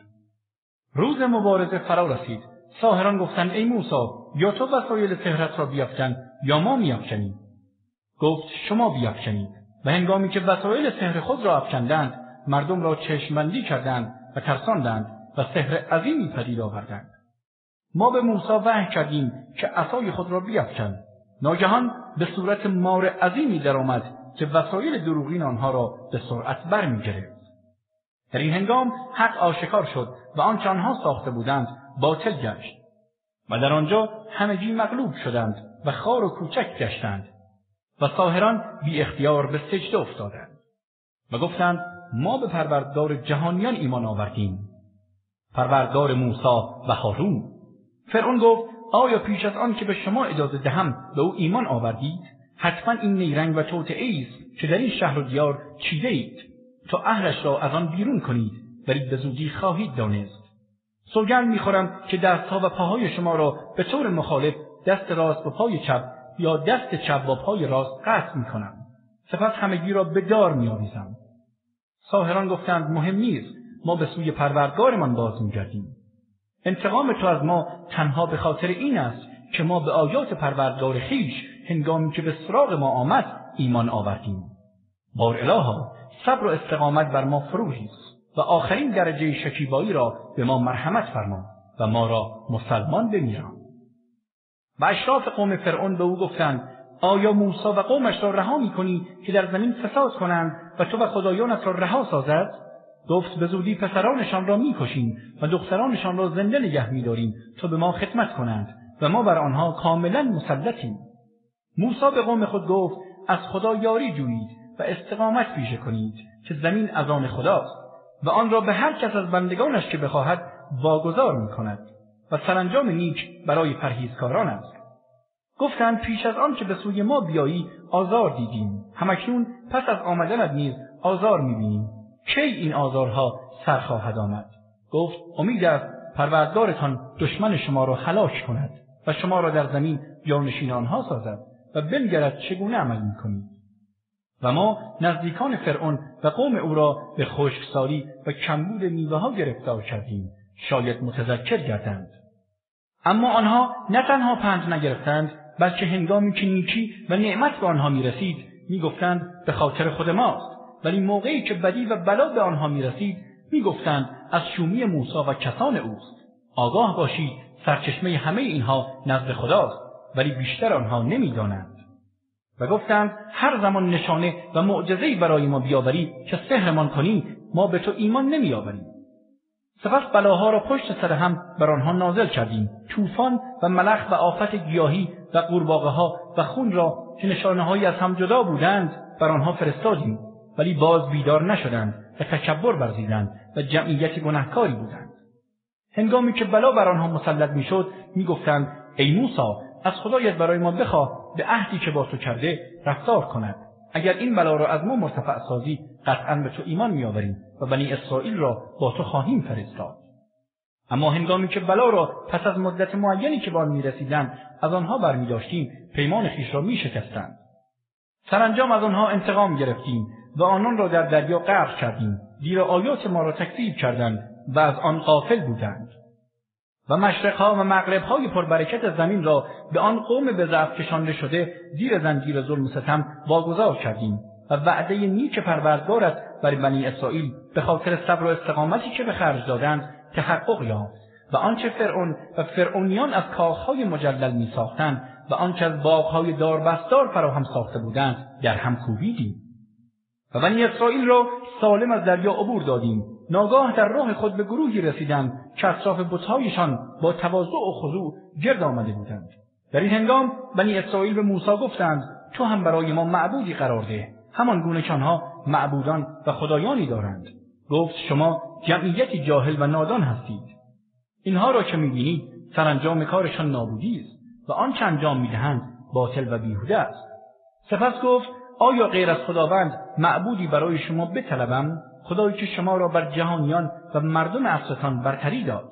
روز مبارزه فرا رسید. ساهران گفتند ای موسی یا تو وسایل سحرت را بیافکن یا ما میافکنیم؟ گفت شما بیافکنید. و هنگامی که وسایل سحر خود را افکندند مردم را چشمبندی کردند و ترساندند. و سحر عظیمی پدید آوردند. ما به موسی وحی کردیم که عصای خود را بیافکن. ناگهان به صورت مار عظیمی درآمد که وسایل دروغین آنها را به سرعت برمیگرفت. در این هنگام حق آشکار شد و آنچه آنها ساخته بودند باطل گشت. و در آنجا همگی مغلوب شدند و خار و کوچک گشتند و ساهران بی اختیار به سجده افتادند. و گفتند ما به پروردگار جهانیان ایمان آوردیم. پروردگار موسی و هارون. فرعون گفت آیا پیش از آن که به شما اجازه دهم به او ایمان آوردید؟ حتما این نیرنگ و توطعه است که در این شهر و دیار چیده اید. تا اهلش را از آن بیرون کنید ولی به زودی خواهید دانست. سوگند می‌خورم که دستها و پاهای شما را به طور مخالف دست راست با پای چپ یا دست چپ با پای راست قطع می‌کنم. سپس همگی را به دار میآویزم. ساهران گفتند مهم نیست. ما به سوی پروردگارمان باز میگردیم. انتقام تو از ما تنها به خاطر این است که ما به آیات پروردگار خیش هنگامی که به سراغ ما آمد ایمان آوردیم. بار الها صبر و استقامت بر ما فروهیست و آخرین درجه شکیبایی را به ما مرحمت فرما و ما را مسلمان بمیران و اشراف قوم فرعون به او گفتند آیا موسی و قومش را رها می‌کنی که در زمین فساد کنند و تو و خدایانت را رها سازد؟ گفت به زودی پسرانشان را می‌کشیم و دخترانشان را زنده نگه میداریم تا به ما خدمت کنند و ما بر آنها کاملا مسلطیم. موسی به قوم خود گفت از خدا یاری جویید و استقامت پیشه کنید که زمین از آن خداست و آن را به هر کس از بندگانش که بخواهد واگذار می کند و سرانجام نیک برای پرهیزکاران است. گفتند پیش از آن که به سوی ما بیایی آزار دیدیم. همکنون پس از آمدنت نیز آزار می‌بینیم. کی این آزارها سر خواهد آمد؟ گفت امید است پروردگارتان دشمن شما را هلاک کند و شما را در زمین جانشین آنها سازد و بنگرد چگونه عمل می‌کنید. و ما نزدیکان فرعون و قوم او را به خشکسالی و کمبود میوه ها گرفتار کردیم. شاید متذکر گردند. اما آنها نه تنها پند نگرفتند بلکه هنگامی که نیکی و نعمت به آنها می‌رسید می‌گفتند به خاطر خود ماست. ولی موقعی که بدی و بلا به آنها می‌رسید می‌گفتند از شومی موسی و کسان اوست. آگاه باشید سرچشمه همه اینها نزد خداست ولی بیشتر آنها نمی‌دانند. و گفتند هر زمان نشانه و معجزهای برای ما بیاوری که سحرمان کنی ما به تو ایمان نمیآوریم. سپس بلاها را پشت سر هم بر آنها نازل کردیم. طوفان و ملخ و آفت گیاهی و قورباغه ها و خون را که نشانه از هم جدا بودند بر آنها فرستادیم. ولی باز بیدار نشدند و تکبر ورزیدند و جمعیت گنهکاری بودند. هنگامی که بلا بر آنها مسلط می‌شد می‌گفتند ای موسی از خدایت برای ما بخواه به عهدی که با تو کرده رفتار کند. اگر این بلا را از ما مرتفع سازی قطعا به تو ایمان میآوریم و بنی اسرائیل را با تو خواهیم فرستاد. اما هنگامی که بلا را پس از مدت معینی که به آن می‌رسیدند از آنها برمیداشتیم پیمان خویش را میشکستند. سرانجام از آنها انتقام گرفتیم و آنان را در دریا غرق کردیم. زیرا آیات ما را تکذیب کردند و از آن غافل بودند. و مشرقها و مغربهای پربرکت زمین را به آن قوم به ضعف کشانده شده زیر زنجیر ظلم و ستم واگذار کردیم و وعده نیک پروردگارت بر بنی اسرائیل به خاطر صبر و استقامتی که به خرج دادند تحقق یافت. و آنچه فرعون و فرعونیان از کاخهای مجلل می ساختند و آنچه از باغهای داربستار فراهم ساخته بودند در هم کوبیدیم. و بنی اسرائیل را سالم از دریا عبور دادیم. ناگاه در راه خود به گروهی رسیدند که اطراف بتهایشان با تواضع و خضوع گرد آمده بودند. در این هنگام بنی اسرائیل به موسی گفتند تو هم برای ما معبودی قرار ده. همان گونه که آنها معبودان و خدایانی دارند. گفت شما جمعیتی جاهل و نادان هستید. اینها را که می‌بینید سرانجام کارشان نابودی است و آنچه انجام می‌دهند باطل و بیهوده است. سپس گفت آیا غیر از خداوند معبودی برای شما بطلبم؟ خدایی که شما را بر جهانیان و مردم عصرتان برتری داد.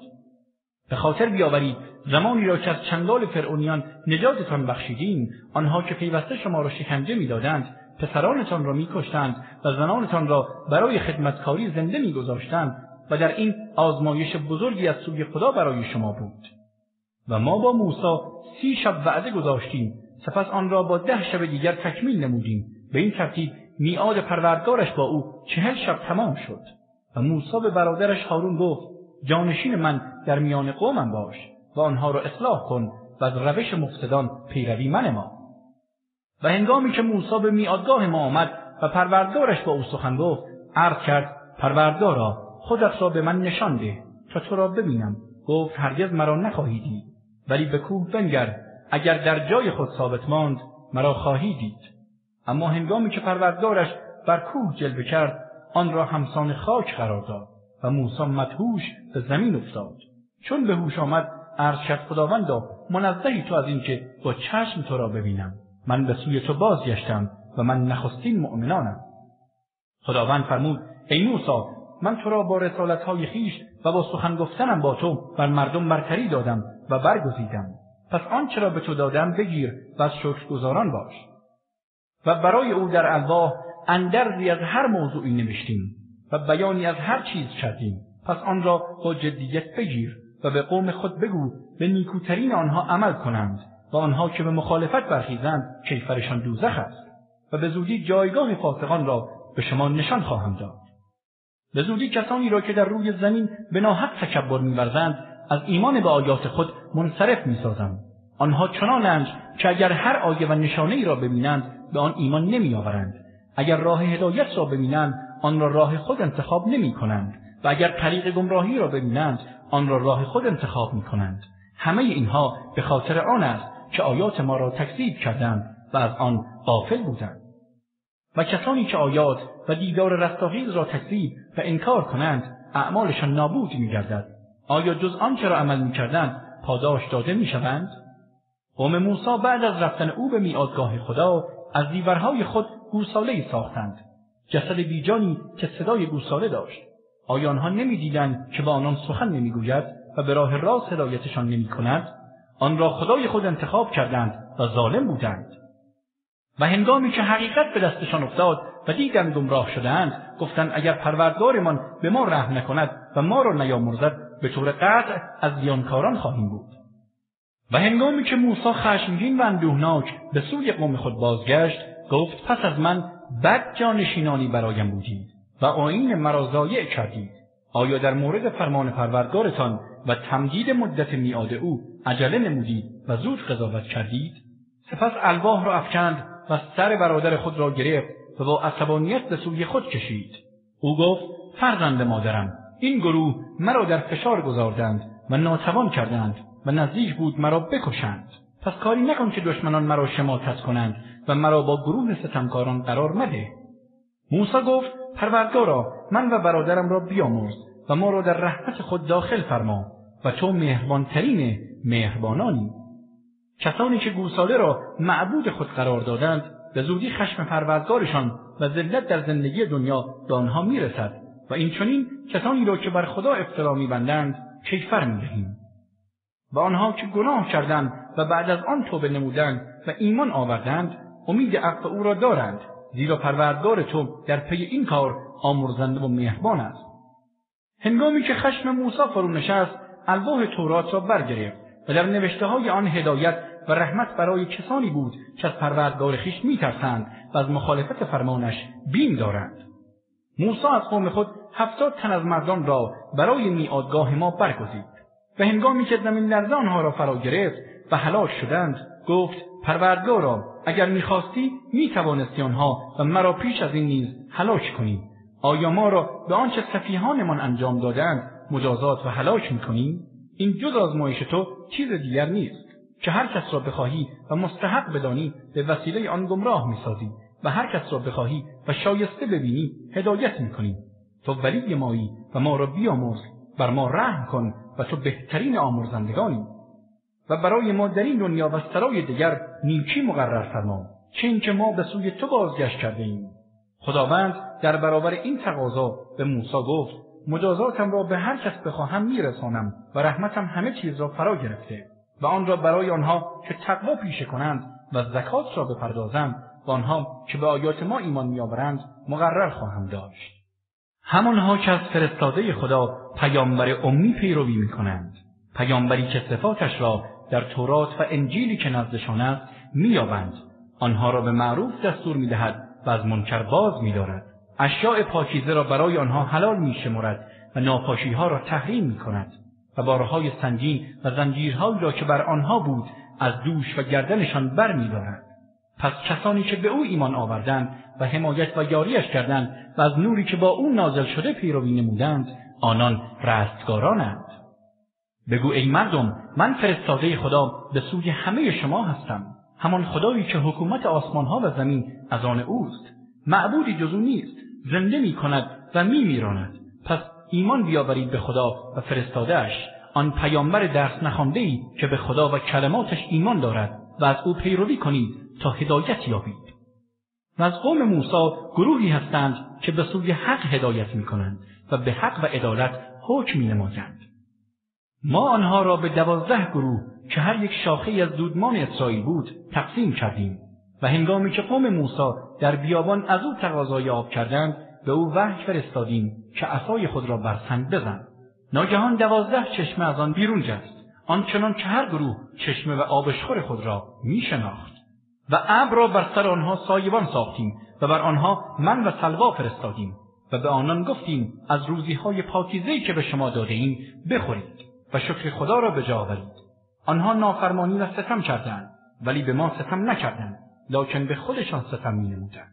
به خاطر بیاورید زمانی را که از چنگال فرعونیان نجاتتان بخشیدیم آنها که پیوسته شما را شکنجه می‌دادند پسرانتان را میکشتند و زنانتان را برای خدمتکاری زنده میگذاشتند و در این آزمایش بزرگی از سوی خدا برای شما بود. و ما با موسی سی شب وعده گذاشتیم سپس آن را با ده شب دیگر تکمیل نمودیم. به این ترتیب میعاد پروردگارش با او چهل شب تمام شد و موسی به برادرش هارون گفت جانشین من در میان قومم باش و آنها را اصلاح کن و از روش مفتدان پیروی من ما. و هنگامی که موسی به میادگاه ما آمد و پروردگارش با او سخن گفت عرض کرد پروردگارا خودت را به من نشان ده تا تو را ببینم. گفت هرگز مرا نخواهی دید. ولی به کوه بنگر اگر در جای خود ثابت ماند مرا خواهی دید. اما هنگامی که پروردگارش بر کوه جلوه کرد آن را همسان خاک قرار داد و موسی مدهوش به زمین افتاد. چون به هوش آمد عرض کرد خداوندا منزهی تو از اینکه با چشم تو را ببینم. من به سوی تو بازگشتم و من نخستین مؤمنانم. خداوند فرمود ای موسی من تو را با رسالتهای خیش و با سخن گفتنم با تو بر مردم برتری دادم و برگزیدم. پس آنچه را به تو دادم بگیر و از شکرگزاران باش. و برای او در الواح اندرزی از هر موضوعی نوشتیم و بیانی از هر چیز کردیم. پس آن را با جدیت بگیر و به قوم خود بگو به نیکوترین آنها عمل کنند و آنها که به مخالفت برخیزند کیفرشان دوزخ است و به زودی جایگاه فاسقان را به شما نشان خواهم داد. به زودی کسانی را که در روی زمین به ناحق تکبر میورزند از ایمان به آیات خود منصرف می‌سازم آنها چنانند که اگر هر آیه و نشانه ای را ببینند به آن ایمان نمیآورند. اگر راه هدایت را ببینند آن را راه خود انتخاب نمی کنند و اگر طریق گمراهی را ببینند آن را راه خود انتخاب می کنند همه اینها به خاطر آن است که آیات ما را تکذیب کردند و از آن غافل بودند. و کسانی که آیات و دیدار رستاخیز را تکذیب و انکار کنند اعمالشان نابود میگردد. آیا جز آنچه را عمل می‌کردند پاداش داده می‌شوند؟ قوم موسی بعد از رفتن او به میادگاه خدا از دیورهای خود گوساله ساختند. جسد بیجانی که صدای گوساله داشت. آیا آنها نمی‌دیدند که با آنان سخن نمی‌گوید و به راه راست هدایتشان نمی‌کند. آن را خدای خود انتخاب کردند و ظالم بودند. و هنگامی که حقیقت به دستشان افتاد و دیدند گمراه شدهاند گفتند اگر پروردگارمان به ما رحم نکند و ما را نیامرزد به طور قطع از زیانکاران خواهیم بود. و هنگامی که موسی خشمگین و اندوهناک به سوی قوم خود بازگشت گفت پس از من بد جانشینانی برایم بودید و آیین مرا ضایع کردید. آیا در مورد فرمان پروردگارتان و تمدید مدت میعاد او عجله نمودید و زود قضاوت کردید؟ سپس الواح را افکند و سر برادر خود را گرفت و با عصبانیت به سوی خود کشید. او گفت فرزند مادرم این گروه مرا در فشار گذاردند و ناتوان کردند. و نزدیک بود مرا بکشند. پس کاری نکن که دشمنان مرا شماتت کنند و مرا با گروه ستمکاران قرار مده. موسی گفت پروردگارا من و برادرم را بیامرز و ما را در رحمت خود داخل فرما و تو مهربانترین مهربانانی. کسانی که گوساله را معبود خود قرار دادند به زودی خشم پروردگارشان و ذلت در زندگی دنیا به آنها می‌رسد و این چنین کسانی را که بر خدا افترا میبندند کیفر می‌دهیم. و آنها که گناه کردند و بعد از آن توبه نمودند و ایمان آوردند امید عفو او را دارند زیرا پروردگار تو در پی این کار آمرزنده و مهربان است. هنگامی که خشم موسی فرو نشست الواح تورات را برگرفت و در نوشته های آن هدایت و رحمت برای کسانی بود که از پروردگار خویش میترسند و از مخالفت فرمانش بیم دارند. موسی از قوم خود هفتاد تن از مردان را برای میادگاه ما برگزید. و هنگامی که زمین لرزه آنها را فرا گرفت و هلاک شدند گفت پروردگارا اگر می‌خواستی می‌توانستی آنها و مرا پیش از این نیز هلاک کنی. آیا ما را به آنچه سفیهانمان انجام دادند مجازات و هلاک می‌کنی؟ این جز آزمایش تو چیز دیگر نیست که هر کس را بخواهی و مستحق بدانی به وسیله آن گمراه می‌سازی و هر کس را بخواهی و شایسته ببینی هدایت می‌کنی. تو ولی مایی و ما را بیامرز بر ما رحم کن و تو بهترین آمرزندگانی. و برای ما در این دنیا و سرای دیگر نیکی مقرر فرما چه اینکه ما به سوی تو بازگشت کرده ایم. خداوند در برابر این تقاضا به موسی گفت مجازاتم را به هر کس بخواهم میرسانم و رحمتم همه چیز را فرا گرفته. و آن را برای آنها که تقوا پیشه کنند و زکات را بپردازند و آنها که به آیات ما ایمان میآورند مقرر خواهم داشت. همانها که از فرستاده خدا پیامبر امی پیروی می‌کنند. پیامبری که صفاتش را در تورات و انجیلی که نزدشان است مییابند. آنها را به معروف دستور می‌دهد و از منکر باز میدارد. اشیاء پاکیزه را برای آنها حلال میشمرد و ناپاشیها را تحریم می‌کند. و بارهای سنگین و زنجیرهایی را که بر آنها بود از دوش و گردنشان بر میدارد پس کسانی که به او ایمان آوردند و حمایت و یاریش کردند و از نوری که با او نازل شده پیروی نمودند آنان رستگارانند. بگو ای مردم من فرستاده خدا به سوی همه شما هستم. همان خدایی که حکومت آسمانها و زمین از آن اوست. معبودی جز او نیست زنده می کند و می میراند پس ایمان بیاورید به خدا و فرستادهش آن پیامبر درس نخوانده ای که به خدا و کلماتش ایمان دارد و از او پیروی کنید. تا هدایت یابید. و از قوم موسی گروهی هستند که به سوی حق هدایت می کنند و به حق و عدالت حکم می نمایند. ما آنها را به دوازده گروه که هر یک شاخه از دودمان اسرائیل بود تقسیم کردیم و هنگامی که قوم موسی در بیابان از او تقاضای آب کردند به او وحی فرستادیم که عصای خود را بر سنگ بزن. ناگهان دوازده چشمه از آن بیرون جست آنچنان که هر گروه چشمه و آبشخور خود را می شناخت و ابر را بر سر آنها سایبان ساختیم و بر آنها من و سلوا فرستادیم و به آنان گفتیم از روزی های پاکیزهی که به شما داده ایم بخورید و شکر خدا را به جا آورید آنها نافرمانی و ستم کردند ولی به ما ستم نکردند لکن به خودشان ستم می نمودند.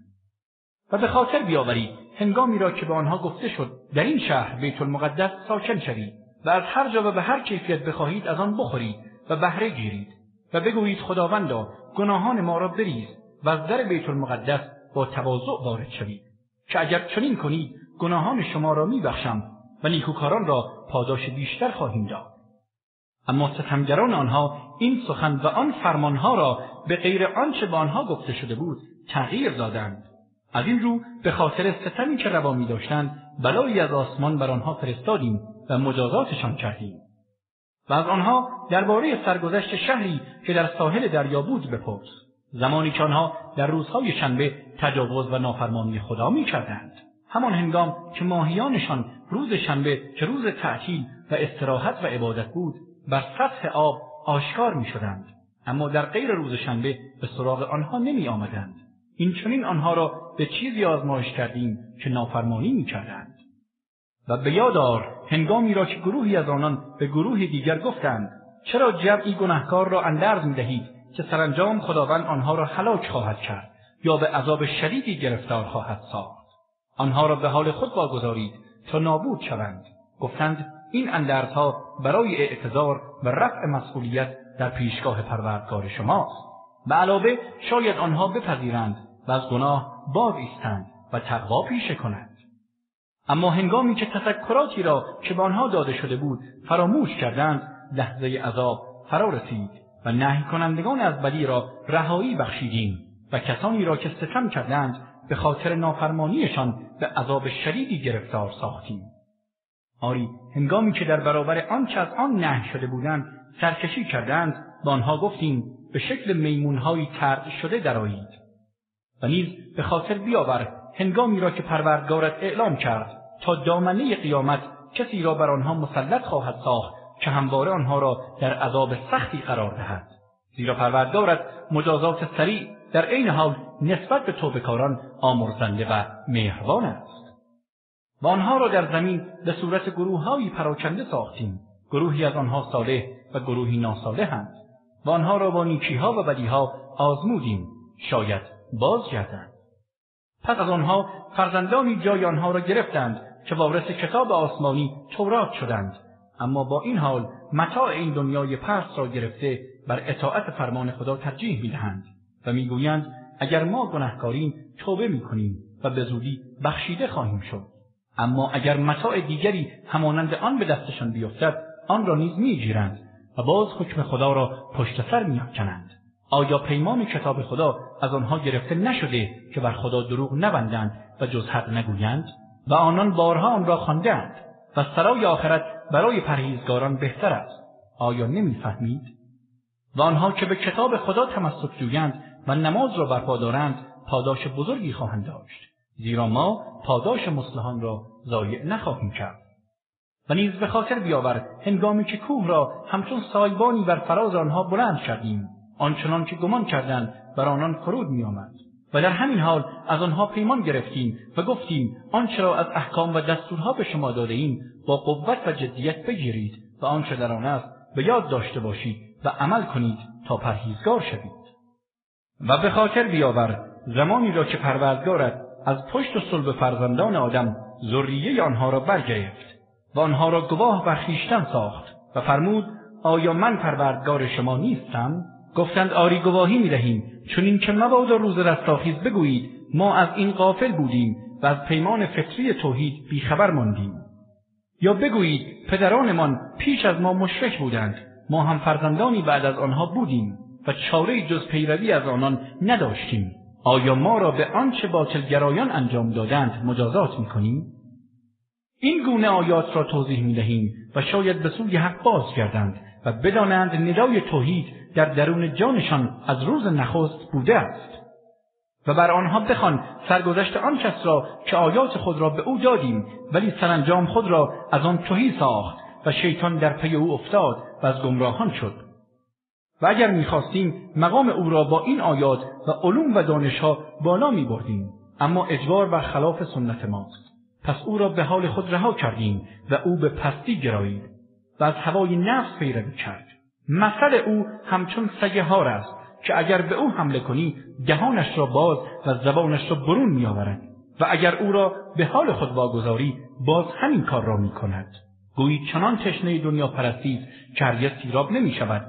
و به خاطر بیاورید هنگامی را که به آنها گفته شد در این شهر بیت المقدس ساکن شوید و از هر جا و به هر کیفیت بخواهید از آن بخورید و بهره گیرید و بگویید خداوندا گناهان ما را بریز و از در بیت المقدس با تواضع وارد شوید. که اگر چنین کنید گناهان شما را میبخشم و نیکوکاران را پاداش بیشتر خواهیم داد. اما ستمگران آنها این سخن و آن فرمانها را به غیر آنچه به آنها گفته شده بود تغییر دادند. از این رو به خاطر ستمی که روا می داشتند بلایی از آسمان بر آنها فرستادیم و مجازاتشان کردیم. و از آنها درباره سرگذشت شهری که در ساحل دریا بود بپرس زمانی که آنها در روزهای شنبه تجاوز و نافرمانی خدا می کردند. همان هنگام که ماهیانشان روز شنبه که روز تعطیل و استراحت و عبادت بود بر سطح آب آشکار می شدند. اما در غیر روز شنبه به سراغ آنها نمی آمدند. این چنین آنها را به چیزی آزمایش کردیم که نافرمانی می کردند. و به یادار هنگامی را که گروهی از آنان به گروه دیگر گفتند چرا جمعی گناهکار را اندرز می دهید که سرانجام خداوند آنها را هلاک خواهد کرد یا به عذاب شدیدی گرفتار خواهد ساخت؟ آنها را به حال خود واگذارید تا نابود شوند. گفتند این اندرزها برای اعتذار و رفع مسئولیت در پیشگاه پروردگار شماست. به علاوه شاید آنها بپذیرند و از گناه باز ایستند و تقوا پیشه کند اما هنگامی که تذکراتی را که به آنها داده شده بود فراموش کردند لحظه عذاب فرا رسید و نهی کنندگان از بدی را رهایی بخشیدیم و کسانی را که ستم کردند به خاطر نافرمانیشان به عذاب شدیدی گرفتار ساختیم. آری هنگامی که در برابر آنچه از آن نهی شده بودند سرکشی کردند به آنها گفتیم به شکل میمونهایی ترد شده درآیید. و نیز به خاطر بیاور هنگامی را که پروردگارت اعلام کرد تا دامنه قیامت کسی را بر آنها مسلط خواهد ساخت که همواره آنها را در عذاب سختی قرار دهد. زیرا پروردگارت مجازات سریع در عین حال نسبت به توبهکاران آمرزنده و مهربان است. و آنها را در زمین به صورت گروههایی پراکنده ساختیم. گروهی از آنها صالح و گروهی ناصالحند و آنها را با نیکیها و بدیها آزمودیم. شاید باز گردند پس از آنها فرزندانی جای آنها را گرفتند که وارث کتاب آسمانی تورات شدند. اما با این حال متاع این دنیای پرس را گرفته بر اطاعت فرمان خدا ترجیح می‌دهند و می‌گویند اگر ما گنهکاریم توبه می‌کنیم و به زودی بخشیده خواهیم شد. اما اگر متاع دیگری همانند آن به دستشان بیفتد آن را نیز می‌گیرند و باز حکم خدا را پشت سر میافکنند. آیا پیمان کتاب خدا از آنها گرفته نشده که بر خدا دروغ نبندند و جز حق نگویند؟ و آنان بارها آن را خواندهاند و سرای آخرت برای پرهیزگاران بهتر است. آیا نمی‌فهمید؟ و آنها که به کتاب خدا تمسک جویند و نماز را برپا دارند پاداش بزرگی خواهند داشت. زیرا ما پاداش مسلحان را ضایع نخواهیم کرد. و نیز به خاطر بیاور هنگامی که کوه را همچون سایبانی بر فراز آنها بلند کردیم آنچنان که گمان کردند بر آنان فرود میآمد. و در همین حال از آنها پیمان گرفتیم و گفتیم آنچه را از احکام و دستورها به شما داده ایم با قوت و جدیت بگیرید و آنچه در آن است به یاد داشته باشید و عمل کنید تا پرهیزگار شوید. و به خاطر بیاور زمانی را که پروردگارت از پشت و صلب فرزندان آدم ذریه آنها را برگرفت و آنها را گواه بر خویشتن ساخت و فرمود آیا من پروردگار شما نیستم؟ گفتند آری گواهی می‌دهیم. چون این که مبادا روز رستاخیز بگویید ما از این قافل بودیم و از پیمان فطری توحید بیخبر ماندیم. یا بگویید پدرانمان پیش از ما مشرک بودند. ما هم فرزندانی بعد از آنها بودیم و چاره جز پیروی از آنان نداشتیم. آیا ما را به آنچه باطلگرایان انجام دادند مجازات می‌کنیم؟ این گونه آیات را توضیح می‌دهیم و شاید به سوی حق باز گردند و بدانند ندای توحید در درون جانشان از روز نخست بوده است. و بر آنها بخوان سرگذشت آن کس را که آیات خود را به او دادیم ولی سرانجام خود را از آن توهی ساخت و شیطان در پی او افتاد و از گمراهان شد. و اگر می‌خواستیم مقام او را با این آیات و علوم و دانشها بالا می بردیم اما اجبار بر خلاف سنت ماست. پس او را به حال خود رها کردیم و او به پستی گرایید و از هوای نفس پیروی کرد. مثل او همچون سگ هار است که اگر به او حمله کنی دهانش را باز و زبانش را برون میآورد و اگر او را به حال خود واگذاری باز همین کار را می کند گویی چنان تشنه دنیا پرستی است که هرگز سیراب نمی شود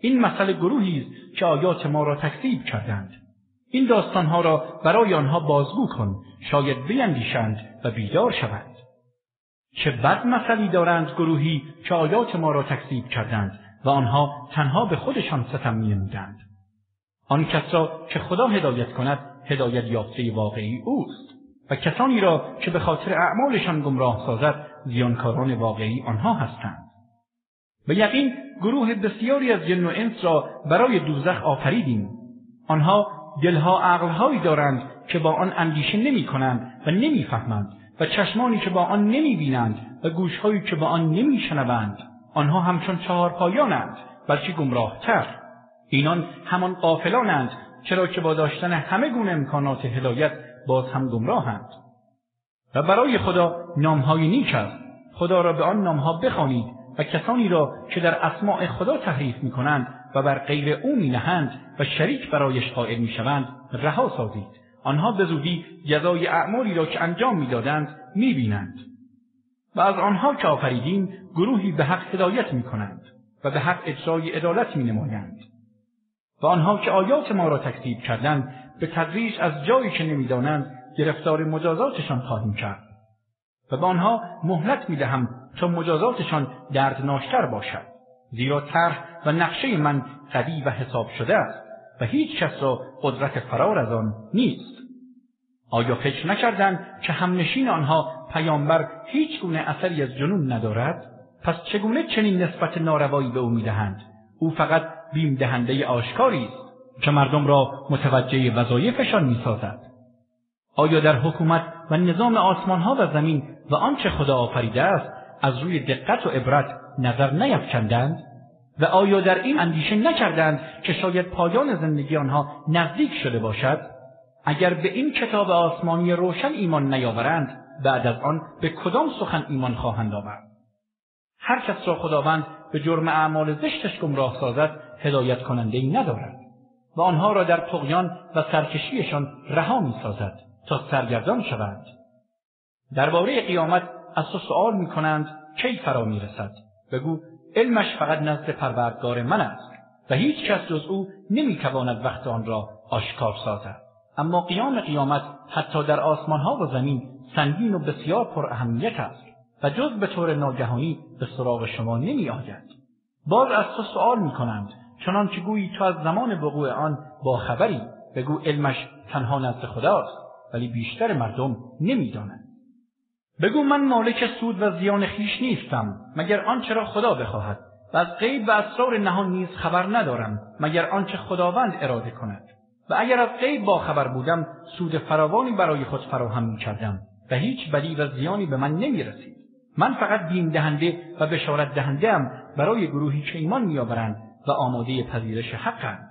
این مسئله گروهی است که آیات ما را تکذیب کردند. این داستانها را برای آنها بازگو کن شاید بیندیشند و بیدار شوند. چه بد مثلی دارند گروهی که آیات ما را تکذیب کردند. و آنها تنها به خودشان ستم نمودند آن کس را که خدا هدایت کند هدایت یافته واقعی اوست و کسانی را که به خاطر اعمالشان گمراه سازد زیانکاران واقعی آنها هستند. به یقین گروه بسیاری از جن و انس را برای دوزخ آفریدیم. آنها دلها عقلهایی دارند که با آن اندیشه نمی کنند و نمی‌فهمند و چشمانی که با آن نمی بینند و گوشهایی که با آن نمی شنوند آنها همچون چهار پایانند بلکه گمراهتر. اینان همان قافلانند چرا که با داشتن همه گونه امکانات هدایت باز هم گمراهند. و برای خدا نامهای نیک است. خدا را به آن نامها بخوانید و کسانی را که در اسماع خدا تحریف می کنند و بر غیر او می نهند و شریک برایش قائل می شوند رها سازید. آنها به زودی جزای اعمالی را که انجام می‌دادند می‌بینند. و از آنها که آفریدیم گروهی به حق هدایت می کنند و به حق اجرای عدالت می نمایند. و آنها که آیات ما را تکذیب کردند به تدریج از جایی که نمی‌دانند گرفتار مجازاتشان خواهیم کرد و به آنها مهلت می‌دهم تا مجازاتشان دردناکتر باشد زیرا طرح و نقشه من قوی و حساب شده است و هیچ کس را قدرت فرار از آن نیست آیا فکر نکردند که همنشین آنها پیامبر هیچ گونه اثری از جنون ندارد؟ پس چگونه چنین نسبت ناروایی به او می‌دهند؟ او فقط بیم دهنده آشکاری است که مردم را متوجه وظایفشان می‌سازد. آیا در حکومت و نظام آسمان ها و زمین و آنچه خدا آفریده است از روی دقت و عبرت نظر نیفکندند؟ و آیا در این اندیشه نکردند که شاید پایان زندگی آنها نزدیک شده باشد؟ اگر به این کتاب آسمانی روشن ایمان نیاورند بعد از آن به کدام سخن ایمان خواهند آورد؟ هر کس را خداوند به جرم اعمال زشتش گمراه سازد هدایت کننده ای ندارد. و آنها را در تقیان و سرکشیشان رها می سازد تا سرگردان شوند. درباره قیامت از تو سؤال می کنند کی فرا می رسد بگو علمش فقط نزد پروردگار من است و هیچ کس جز او نمی تواند وقت آن را آشکار سازد. اما قیام قیامت حتی در آسمان ها و زمین سنگین و بسیار پر اهمیت است و جز به طور ناگهانی به سراغ شما نمی آید. باز از تو سؤال می کنند چنان که گویی تو از زمان وقوع آن با خبری بگو علمش تنها نزد خداست ولی بیشتر مردم نمی‌دانند. بگو من مالک سود و زیان خیش نیستم مگر آنچه را خدا بخواهد؟ و از غیب و اسرار نهان نیز خبر ندارم مگر آنچه خداوند اراده کند؟ و اگر از غیب با خبر بودم سود فراوانی برای خود فراهم می کردم و هیچ بدی و زیانی به من نمی رسید. من فقط دین دهنده و بشارت دهنده ام برای گروهی که ایمان میآورند و آماده پذیرش حقند.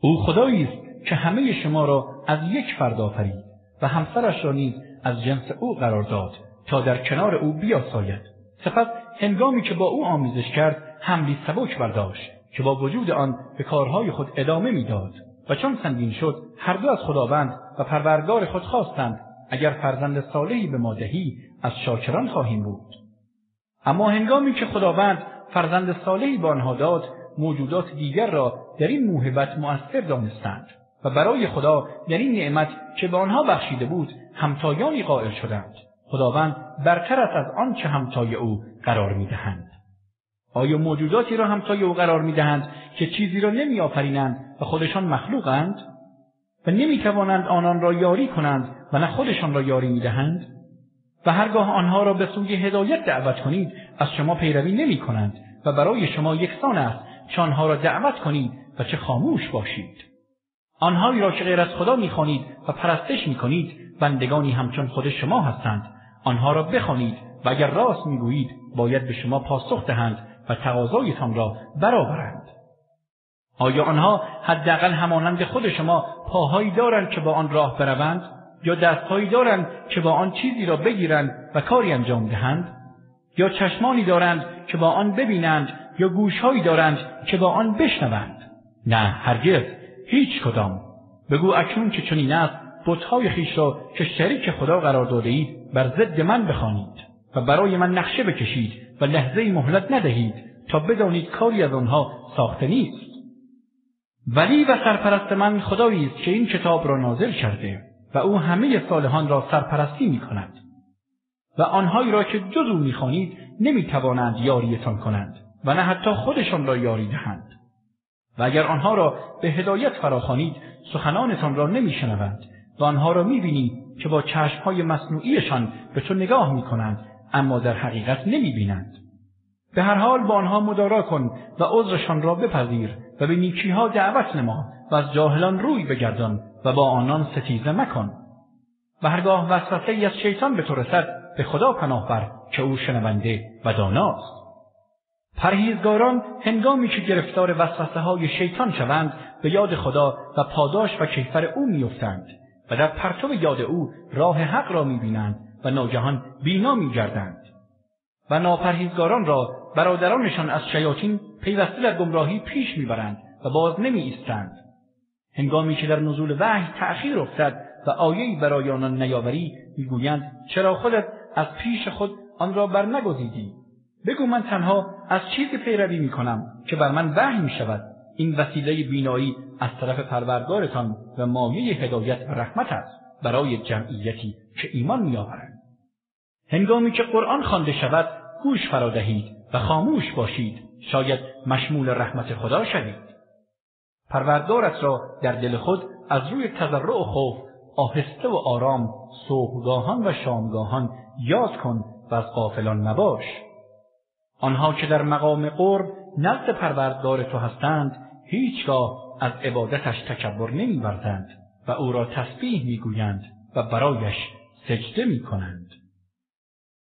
او خدایی است که همه شما را از یک فرد آفرید و همسرش را نیز از جنس او قرار داد تا در کنار او بیاساید. سپس هنگامی که با او آمیزش کرد حملی سبک برداشت که با وجود آن به کارهای خود ادامه می‌داد و چون سنگین شد هر دو از خداوند و پروردگار خود خواستند اگر فرزند صالحی به ما دهی از شاکران خواهیم بود. اما هنگامی که خداوند فرزند صالحی به آنها داد موجودات دیگر را در این موهبت مؤثر دانستند و برای خدا در این نعمت که به آنها بخشیده بود همتایانی قائل شدند. خداوند برتر است از آنچه همتای او قرار می‌دهند. آیا موجوداتی را همتای او قرار می‌دهند که چیزی را نمیآفرینند و خودشان مخلوقند؟ و نمی‌توانند آنان را یاری کنند و نه خودشان را یاری می‌دهند؟ و هرگاه آنها را به سوی هدایت دعوت کنید از شما پیروی نمی کنند و برای شما یکسان است چه آنها را دعوت کنید و چه خاموش باشید. آنهایی را که غیر از خدا می‌خوانید و پرستش می‌کنید بندگانی همچون خود شما هستند. آنها را بخوانید و اگر راست می‌گویید باید به شما پاسخ دهند و تقاضایتان را برآورند. آیا آنها حداقل همانند خود شما پاهایی دارند که با آن راه بروند یا دستهایی دارند که با آن چیزی را بگیرند و کاری انجام دهند؟ یا چشمانی دارند که با آن ببینند یا گوشهایی دارند که با آن بشنوند؟ نه هرگز هیچ کدام. بگو اکنون که چنین است بتهای خیش را که شریک خدا قرار داده اید بر ضد من بخوانید و برای من نقشه بکشید و لحظه مهلت ندهید تا بدانید کاری از آنها ساخته نیست. ولی و سرپرست من خدایی است که این کتاب را نازل کرده و او همه صالحان را سرپرستی می کند و آنهایی را که جز او می‌خوانید نمی‌توانند یاریتان کنند و نه حتی خودشان را یاری دهند. و اگر آنها را به هدایت فراخوانید سخنانتان را نمیشنوند و آنها را می‌بینی که با چشمهای مصنوعیشان به تو نگاه می‌کنند اما در حقیقت نمی‌بینند. به هر حال با آنها مدارا کن و عذرشان را بپذیر و به نیکیها دعوت نما و از جاهلان روی بگردان و با آنان ستیزه مکن. و هرگاه وسوسه از شیطان به تو رسد به خدا پناه بر که او شنونده و داناست. پرهیزگاران هنگامی که گرفتار وسوسه های شیطان شوند به یاد خدا و پاداش و کیفر او میافتند و در پرتو یاد او راه حق را می‌بینند و ناگهان بینا میگردند. و ناپرهیزگاران را برادرانشان از شیاطین پیوسته در گمراهی پیش می‌برند و باز نمی ایستند. هنگامی که در نزول وحی تأخیر افتد و آیهای برای آنان نیاوری می‌گویند چرا خودت از پیش خود آن را برنگزیدی؟ بگو من تنها از چیزی پیروی می‌کنم که بر من وحی می شود این وسیله بینایی از طرف پروردگارتان و مایه هدایت و رحمت است. برای جمعیتی که ایمان میآورند. هنگامی که قرآن خوانده شود گوش فرا دهید و خاموش باشید. شاید مشمول رحمت خدا شوید. پروردگارت را در دل خود از روی تضرع و خوف آهسته و آرام صبحگاهان و شامگاهان یاد کن و از غافلان نباش آنها که در مقام قرب نزد پروردگار تو هستند هیچگاه از عبادتش تکبر نمیورزند و او را تسبیح می‌گویند و برایش سجده می‌کنند.